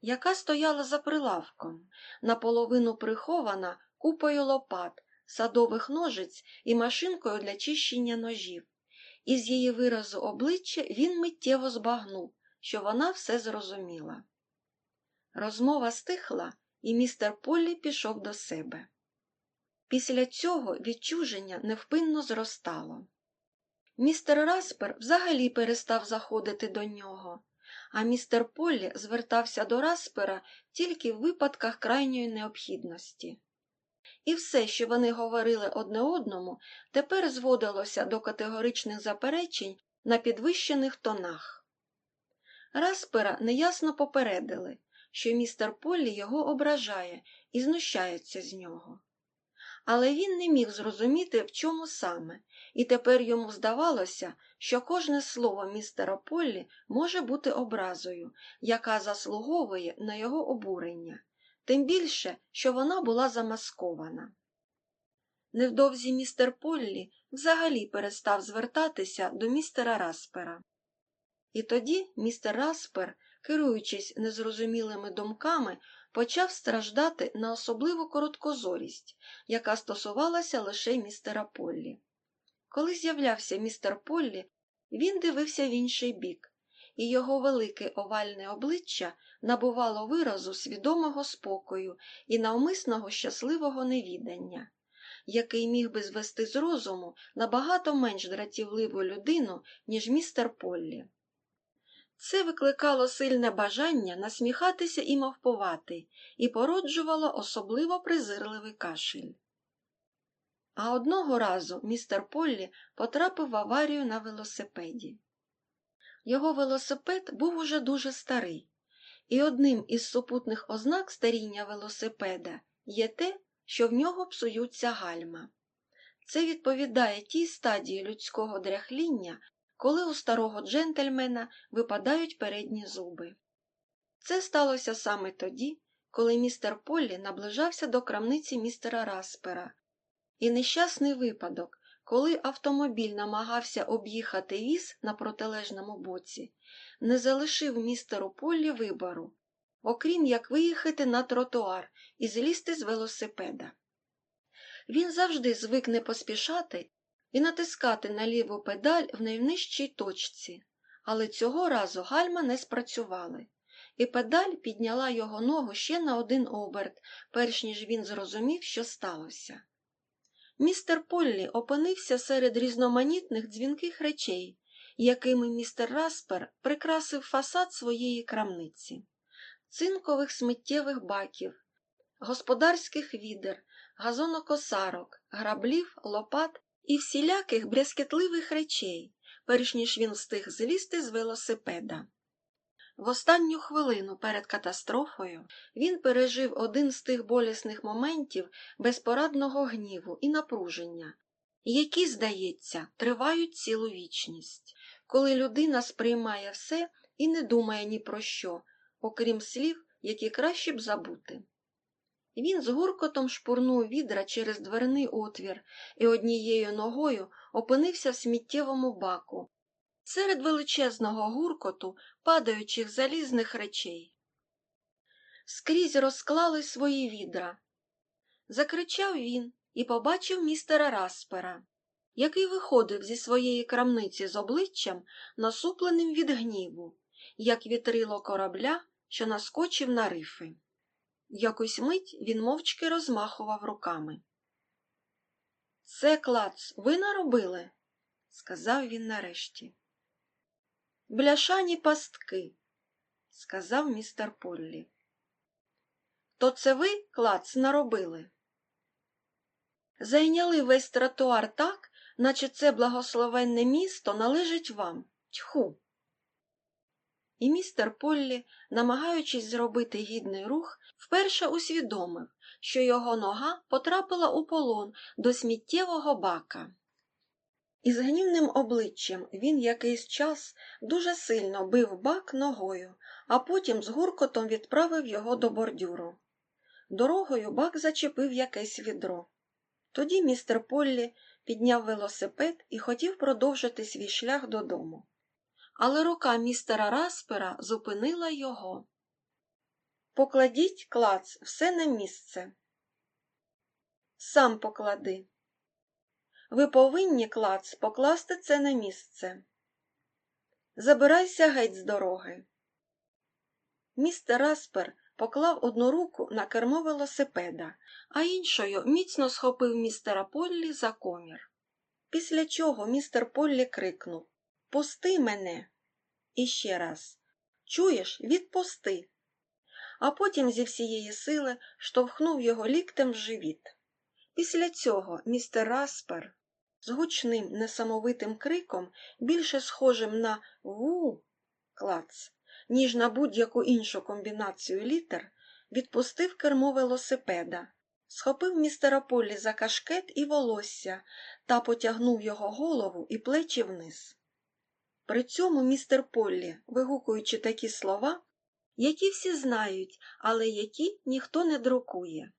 яка стояла за прилавком, наполовину прихована купою лопат, садових ножиць і машинкою для чищення ножів. Із її виразу обличчя він миттєво збагнув, що вона все зрозуміла. Розмова стихла, і містер Поллі пішов до себе. Після цього відчуження невпинно зростало. Містер Распер взагалі перестав заходити до нього, а містер Поллі звертався до Распера тільки в випадках крайньої необхідності. І все, що вони говорили одне одному, тепер зводилося до категоричних заперечень на підвищених тонах. Распера неясно попередили, що містер Поллі його ображає і знущається з нього. Але він не міг зрозуміти, в чому саме, і тепер йому здавалося, що кожне слово містера Поллі може бути образою, яка заслуговує на його обурення, тим більше, що вона була замаскована. Невдовзі містер Поллі взагалі перестав звертатися до містера Распера. І тоді містер Распер керуючись незрозумілими думками, почав страждати на особливу короткозорість, яка стосувалася лише містера Поллі. Коли з'являвся містер Поллі, він дивився в інший бік, і його велике овальне обличчя набувало виразу свідомого спокою і навмисного щасливого невідання, який міг би звести з розуму набагато менш дратівливу людину, ніж містер Поллі. Це викликало сильне бажання насміхатися і мавпувати, і породжувало особливо презирливий кашель. А одного разу містер Поллі потрапив в аварію на велосипеді. Його велосипед був уже дуже старий, і одним із супутних ознак старіння велосипеда є те, що в нього псуються гальма. Це відповідає тій стадії людського дряхління, коли у старого джентльмена випадають передні зуби. Це сталося саме тоді, коли містер Поллі наближався до крамниці містера Распера, і нещасний випадок, коли автомобіль намагався об'їхати віз на протилежному боці, не залишив містеру Поллі вибору, окрім як виїхати на тротуар і злізти з велосипеда. Він завжди звик не поспішати і натискати на ліву педаль в найнижчій точці, але цього разу гальма не спрацювали, і педаль підняла його ногу ще на один оберт, перш ніж він зрозумів, що сталося. Містер Поллі опинився серед різноманітних дзвінких речей, якими містер Распер прикрасив фасад своєї крамниці, цинкових сміттєвих баків, господарських відер, газонокосарок, граблів, лопат і всіляких брязкетливих речей, перш ніж він встиг злізти з велосипеда. В останню хвилину перед катастрофою він пережив один з тих болісних моментів безпорадного гніву і напруження, які, здається, тривають цілу вічність, коли людина сприймає все і не думає ні про що, окрім слів, які краще б забути. Він з гуркотом шпурнув відра через дверний отвір і однією ногою опинився в сміттєвому баку, серед величезного гуркоту падаючих залізних речей. Скрізь розклали свої відра. Закричав він і побачив містера Распера, який виходив зі своєї крамниці з обличчям, насупленим від гніву, як вітрило корабля, що наскочив на рифи. Якусь мить він мовчки розмахував руками. Це клац ви наробили? сказав він нарешті. Бляшані пастки, сказав містер Поллі. То це ви, клац, наробили? Зайняли весь тротуар так, наче це благословенне місто належить вам. Тьху. І містер Поллі, намагаючись зробити гідний рух, вперше усвідомив, що його нога потрапила у полон до сміттєвого бака. Із гнівним обличчям він якийсь час дуже сильно бив бак ногою, а потім з гуркотом відправив його до бордюру. Дорогою бак зачепив якесь відро. Тоді містер Поллі підняв велосипед і хотів продовжити свій шлях додому. Але рука містера Распера зупинила його. Покладіть клац все на місце. Сам поклади. Ви повинні, клац, покласти це на місце. Забирайся геть з дороги. Містер Распер поклав одну руку на кермо велосипеда, а іншою міцно схопив містера Поллі за комір. Після чого містер Поллі крикнув Пусти мене. І ще раз Чуєш, відпусти. А потім зі всієї сили штовхнув його ліктем в живіт. Після цього містер Распер з гучним несамовитим криком, більше схожим на ву клац, ніж на будь-яку іншу комбінацію літер, відпустив кермо велосипеда, схопив містера Полі за кашкет і волосся та потягнув його голову і плечі вниз. При цьому містер Поллі, вигукуючи такі слова, які всі знають, але які ніхто не друкує,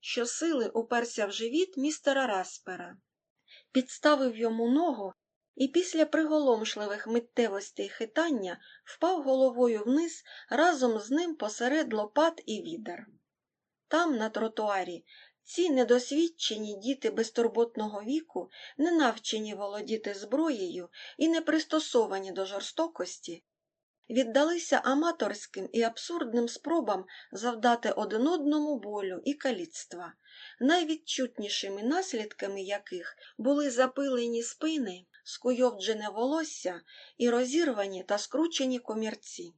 що сили уперся в живіт містера Распера, підставив йому ногу і після приголомшливих миттєвостей хитання впав головою вниз разом з ним посеред лопат і відер. Там, на тротуарі, ці недосвідчені діти безтурботного віку, не навчені володіти зброєю і не пристосовані до жорстокості, віддалися аматорським і абсурдним спробам завдати один одному болю і каліцтва, найвідчутнішими наслідками яких були запилені спини, скуйовджене волосся і розірвані та скручені комірці.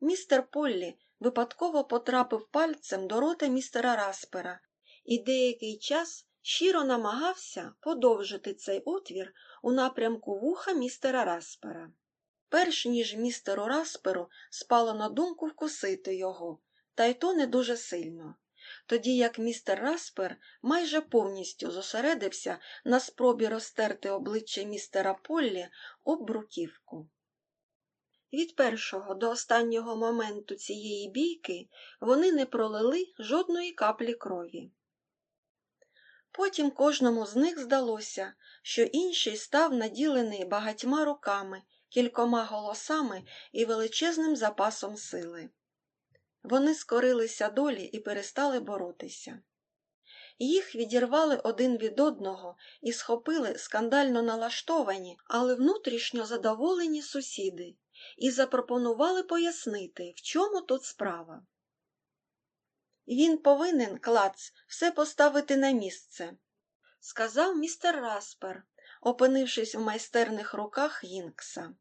Містер Поллі випадково потрапив пальцем до рота містера Распера і деякий час щиро намагався подовжити цей отвір у напрямку вуха містера Распера. Перш ніж містеру Расперу спало на думку вкусити його, та й то не дуже сильно, тоді як містер Распер майже повністю зосередився на спробі розтерти обличчя містера Поллі об бруківку. Від першого до останнього моменту цієї бійки вони не пролили жодної каплі крові. Потім кожному з них здалося, що інший став наділений багатьма руками, кількома голосами і величезним запасом сили. Вони скорилися долі і перестали боротися. Їх відірвали один від одного і схопили скандально налаштовані, але внутрішньо задоволені сусіди, і запропонували пояснити, в чому тут справа. Він повинен, клац, все поставити на місце, сказав містер Распер, опинившись у майстерних руках Гінкса.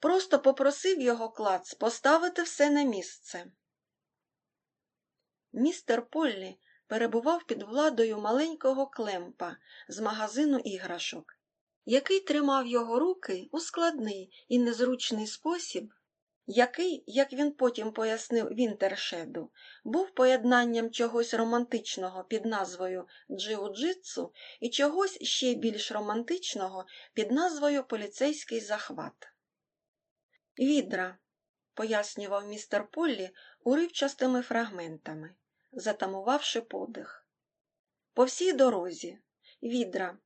Просто попросив його клац поставити все на місце. Містер Поллі перебував під владою маленького клемпа з магазину іграшок, який тримав його руки у складний і незручний спосіб, який, як він потім пояснив Вінтершеду, був поєднанням чогось романтичного під назвою джиу-джитсу і чогось ще більш романтичного під назвою поліцейський захват. Відра, пояснював містер Поллі уривчастими фрагментами, затамувавши подих. По всій дорозі, відра,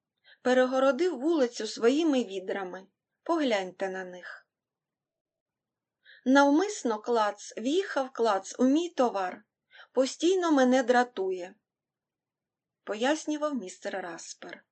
перегородив вулицю своїми відрами. Погляньте на них. Навмисно клац, в'їхав клац у мій товар. Постійно мене дратує, пояснював містер Распер.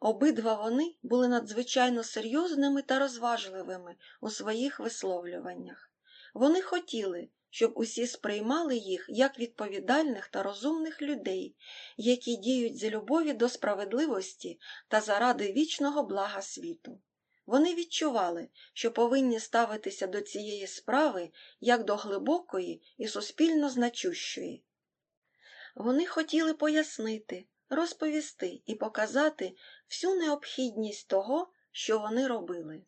Обидва вони були надзвичайно серйозними та розважливими у своїх висловлюваннях. Вони хотіли, щоб усі сприймали їх як відповідальних та розумних людей, які діють з любові до справедливості та заради вічного блага світу. Вони відчували, що повинні ставитися до цієї справи як до глибокої і суспільно значущої. Вони хотіли пояснити, розповісти і показати всю необхідність того, що вони робили.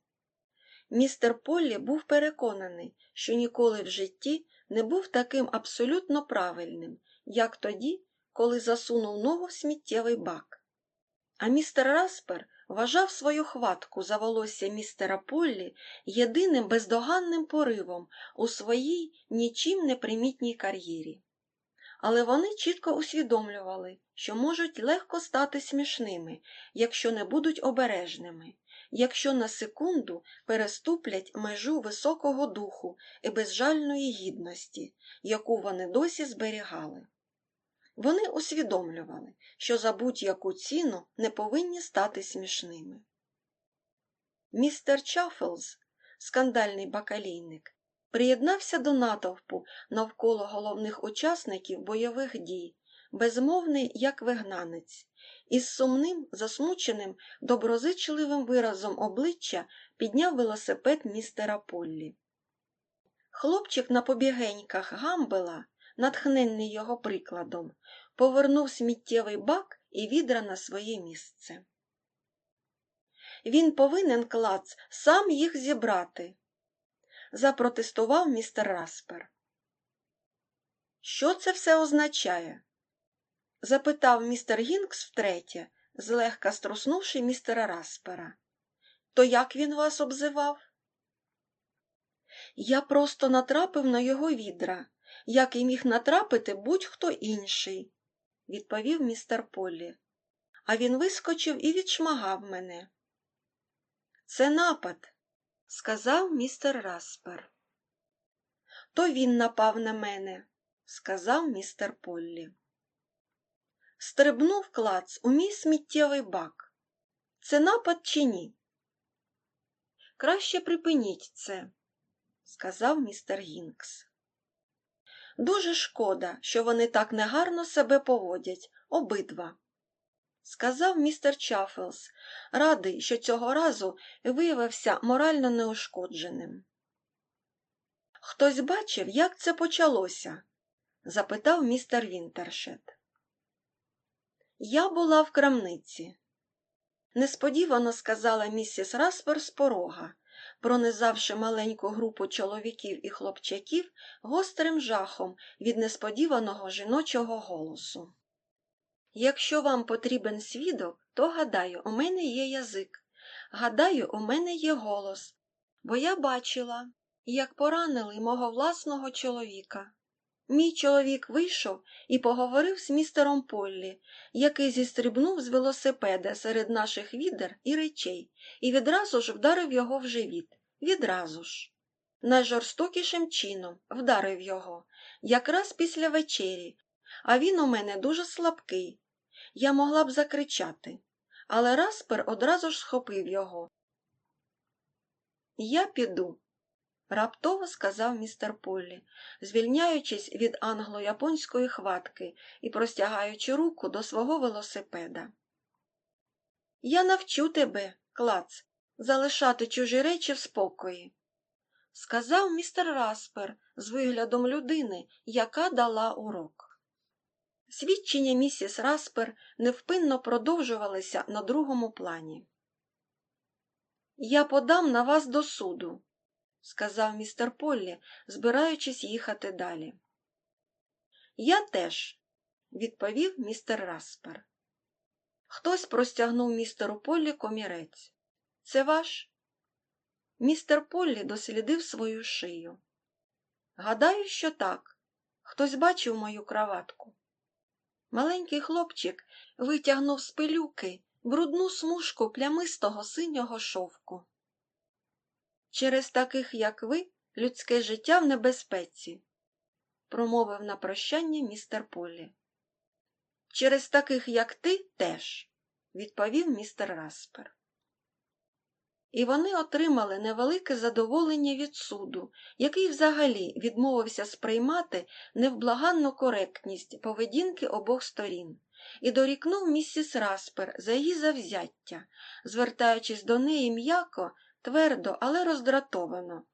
Містер Поллі був переконаний, що ніколи в житті не був таким абсолютно правильним, як тоді, коли засунув ногу в сміттєвий бак. А містер Распер вважав свою хватку за волосся містера Поллі єдиним бездоганним поривом у своїй нічим не примітній кар'єрі. Але вони чітко усвідомлювали, що можуть легко стати смішними, якщо не будуть обережними, якщо на секунду переступлять межу високого духу і безжальної гідності, яку вони досі зберігали. Вони усвідомлювали, що за будь-яку ціну не повинні стати смішними. Містер Чаффлз, скандальний бакалійник, приєднався до натовпу навколо головних учасників бойових дій, безмовний, як вигнанець, із сумним, засмученим, доброзичливим виразом обличчя підняв велосипед містера Поллі. Хлопчик на побігеньках гамбела, натхненний його прикладом, повернув сміттєвий бак і відра на своє місце. Він повинен клац сам їх зібрати, запротестував містер Распер. Що це все означає? запитав містер Гінкс втретє, злегка струснувши містера Распера. То як він вас обзивав? Я просто натрапив на його відра, як і міг натрапити будь-хто інший, відповів містер Поллі. А він вискочив і відшмагав мене. Це напад, сказав містер Распер. То він напав на мене, сказав містер Поллі. Стрибнув клац у мій сміттєвий бак. Це напад чи ні? Краще припиніть це, сказав містер Гінкс. Дуже шкода, що вони так негарно себе поводять, обидва, сказав містер Чаффлс, радий, що цього разу виявився морально неушкодженим. Хтось бачив, як це почалося? запитав містер Вінтершет. Я була в крамниці, несподівано сказала місіс Распер з порога, пронизавши маленьку групу чоловіків і хлопчаків гострим жахом від несподіваного жіночого голосу. Якщо вам потрібен свідок, то гадаю, у мене є язик. Гадаю, у мене є голос, бо я бачила, як поранили мого власного чоловіка. Мій чоловік вийшов і поговорив з містером Поллі, який зістрибнув з велосипеда серед наших відер і речей, і відразу ж вдарив його в живіт. Відразу ж. Найжорстокішим чином вдарив його, якраз після вечері, а він у мене дуже слабкий. Я могла б закричати, але Распер одразу ж схопив його. Я піду, раптово сказав містер Поллі, звільняючись від англо-японської хватки і простягаючи руку до свого велосипеда. Я навчу тебе, клац, залишати чужі речі в спокої, сказав містер Распер з виглядом людини, яка дала урок. Свідчення місіс Распер невпинно продовжувалися на другому плані. Я подам на вас до суду, сказав містер Поллі, збираючись їхати далі. Я теж, відповів містер Распер. Хтось простягнув містеру Поллі комірець. Це ваш? Містер Поллі дослідив свою шию. Гадаю, що так. Хтось бачив мою краватку. Маленький хлопчик витягнув з пилюки брудну смужку плямистого синього шовку. Через таких, як ви, людське життя в небезпеці, промовив на прощання містер Поллі. Через таких, як ти, теж, відповів містер Распер. І вони отримали невелике задоволення від суду, який взагалі відмовився сприймати невблаганну коректність поведінки обох сторін, і дорікнув місіс Распер за її завзяття, звертаючись до неї м'яко, твердо, але роздратовано,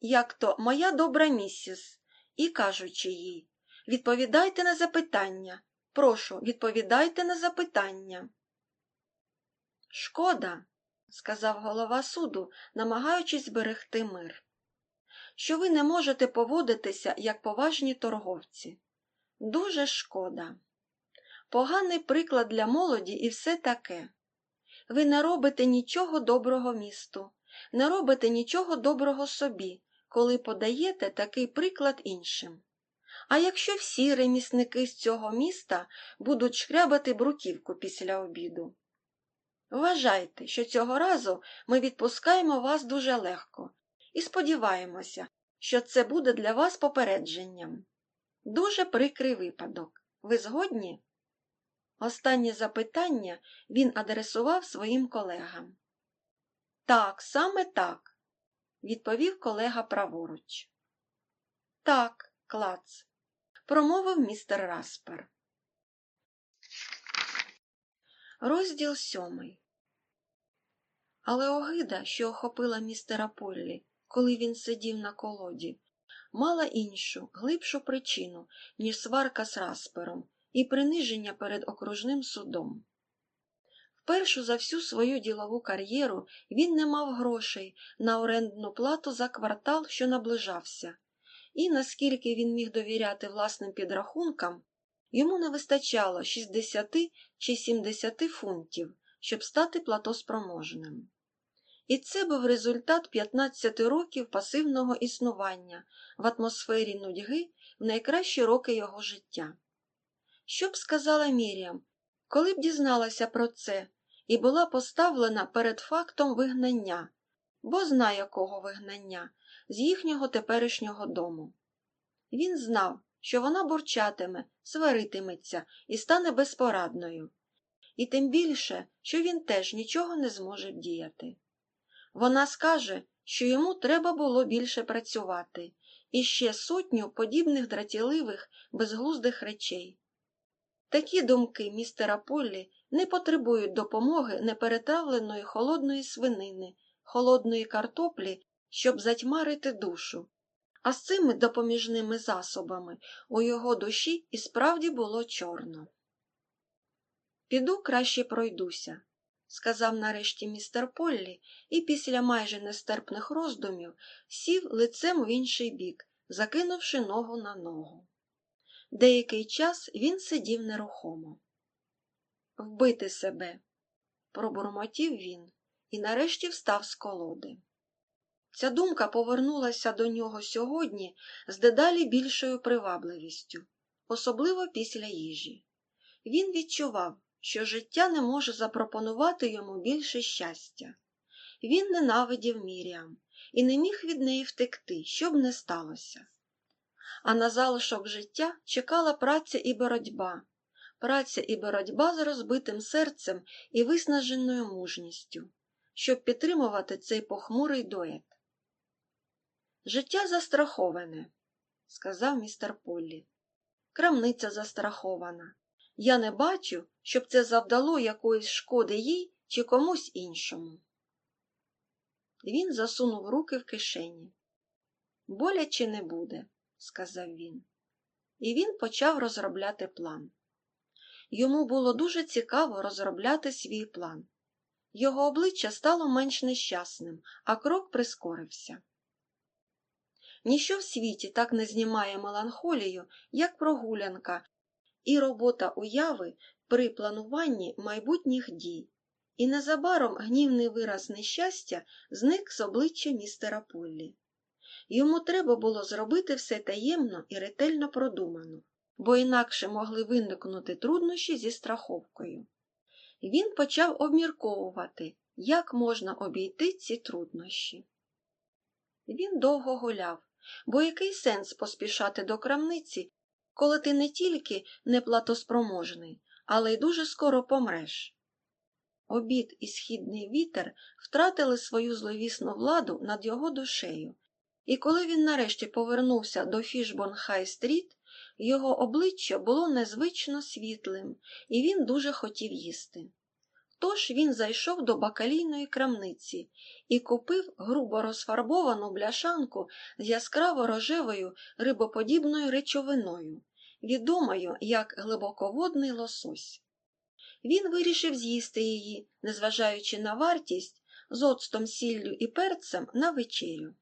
як то моя добра місіс, і кажучи їй відповідайте на запитання. Прошу, відповідайте на запитання. Шкода, сказав голова суду, намагаючись зберегти мир, що ви не можете поводитися як поважні торговці. Дуже шкода. Поганий приклад для молоді і все таке. Ви не робите нічого доброго місту, не робите нічого доброго собі, коли подаєте такий приклад іншим. А якщо всі ремісники з цього міста будуть шкрябати бруківку після обіду? Вважайте, що цього разу ми відпускаємо вас дуже легко і сподіваємося, що це буде для вас попередженням. Дуже прикрий випадок. Ви згодні? Останнє запитання він адресував своїм колегам. Так, саме так, відповів колега праворуч. Так, клац, промовив містер Распер. Розділ сьомий. Але огида, що охопила містера Поллі, коли він сидів на колоді, мала іншу, глибшу причину, ніж сварка з Распером і приниження перед окружним судом. Впершу за всю свою ділову кар'єру він не мав грошей на орендну плату за квартал, що наближався, і, наскільки він міг довіряти власним підрахункам, йому не вистачало 60 чи 70 фунтів, щоб стати платоспроможним. І це був результат 15 років пасивного існування в атмосфері нудьги в найкращі роки його життя. Що б сказала Міріам, коли б дізналася про це і була поставлена перед фактом вигнання, бо знає якого вигнання, з їхнього теперішнього дому. Він знав, що вона бурчатиме, сваритиметься і стане безпорадною, і тим більше, що він теж нічого не зможе вдіяти. Вона скаже, що йому треба було більше працювати, і ще сотню подібних дратівливих, безглуздих речей. Такі думки містера Поллі не потребують допомоги неперетравленої холодної свинини, холодної картоплі, щоб затьмарити душу. А з цими допоміжними засобами у його душі і справді було чорно. Піду краще пройдуся, сказав нарешті містер Поллі і після майже нестерпних роздумів сів лицем в інший бік, закинувши ногу на ногу. Деякий час він сидів нерухомо. Вбити себе, пробурмотів він і нарешті встав з колоди. Ця думка повернулася до нього сьогодні з дедалі більшою привабливістю, особливо після їжі. Він відчував, що життя не може запропонувати йому більше щастя. Він ненавидів Міріам і не міг від неї втекти, що б не сталося. А на залишок життя чекала праця і боротьба, праця і боротьба з розбитим серцем і виснаженою мужністю, щоб підтримувати цей похмурий дует. Життя застраховане, сказав містер Поллі. Крамниця застрахована. Я не бачу, щоб це завдало якоїсь шкоди їй чи комусь іншому. Він засунув руки в кишені. Боляче не буде, сказав він. І він почав розробляти план. Йому було дуже цікаво розробляти свій план. Його обличчя стало менш нещасним, а крок прискорився. Ніщо в світі так не знімає меланхолію, як прогулянка і робота уяви при плануванні майбутніх дій, і незабаром гнівний вираз нещастя зник з обличчя містера Поллі. Йому треба було зробити все таємно і ретельно продумано, бо інакше могли виникнути труднощі зі страховкою. Він почав обмірковувати, як можна обійти ці труднощі. Він довго гуляв, бо який сенс поспішати до крамниці, коли ти не тільки неплатоспроможний, але й дуже скоро помреш. Обід і східний вітер втратили свою зловісну владу над його душею, і коли він нарешті повернувся до Фішбон Хай Стріт, його обличчя було незвично світлим, і він дуже хотів їсти. Тож він зайшов до бакалійної крамниці і купив грубо розфарбовану бляшанку з яскраво рожевою рибоподібною речовиною, відомою як глибоководний лосось. Він вирішив з'їсти її, незважаючи на вартість, з оцтом сіллю і перцем на вечерю.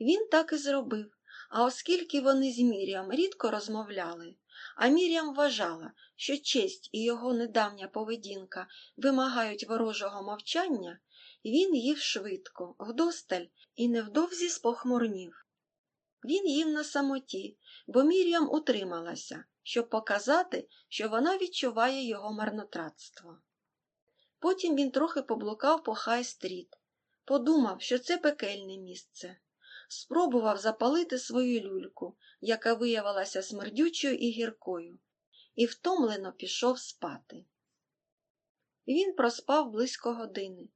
Він так і зробив, а оскільки вони з Мір'ям рідко розмовляли, а Мір'ям вважала, що честь і його недавня поведінка вимагають ворожого мовчання, він їв швидко, вдосталь і невдовзі спохмурнів. Він їв на самоті, бо Мір'ям утрималася, щоб показати, що вона відчуває його марнотратство. Потім він трохи поблукав по Хай-стріт, подумав, що це пекельне місце, спробував запалити свою люльку, яка виявилася смердючою і гіркою, і втомлено пішов спати. Він проспав близько години,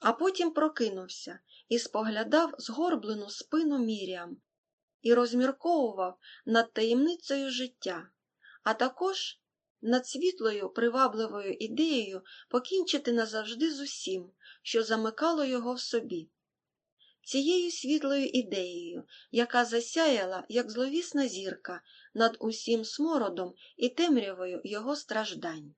а потім прокинувся і споглядав згорблену спину Міріам і розмірковував над таємницею життя, а також над світлою привабливою ідеєю покінчити назавжди з усім, що замикало його в собі. Цією світлою ідеєю, яка засяяла, як зловісна зірка, над усім смородом і темрявою його страждань.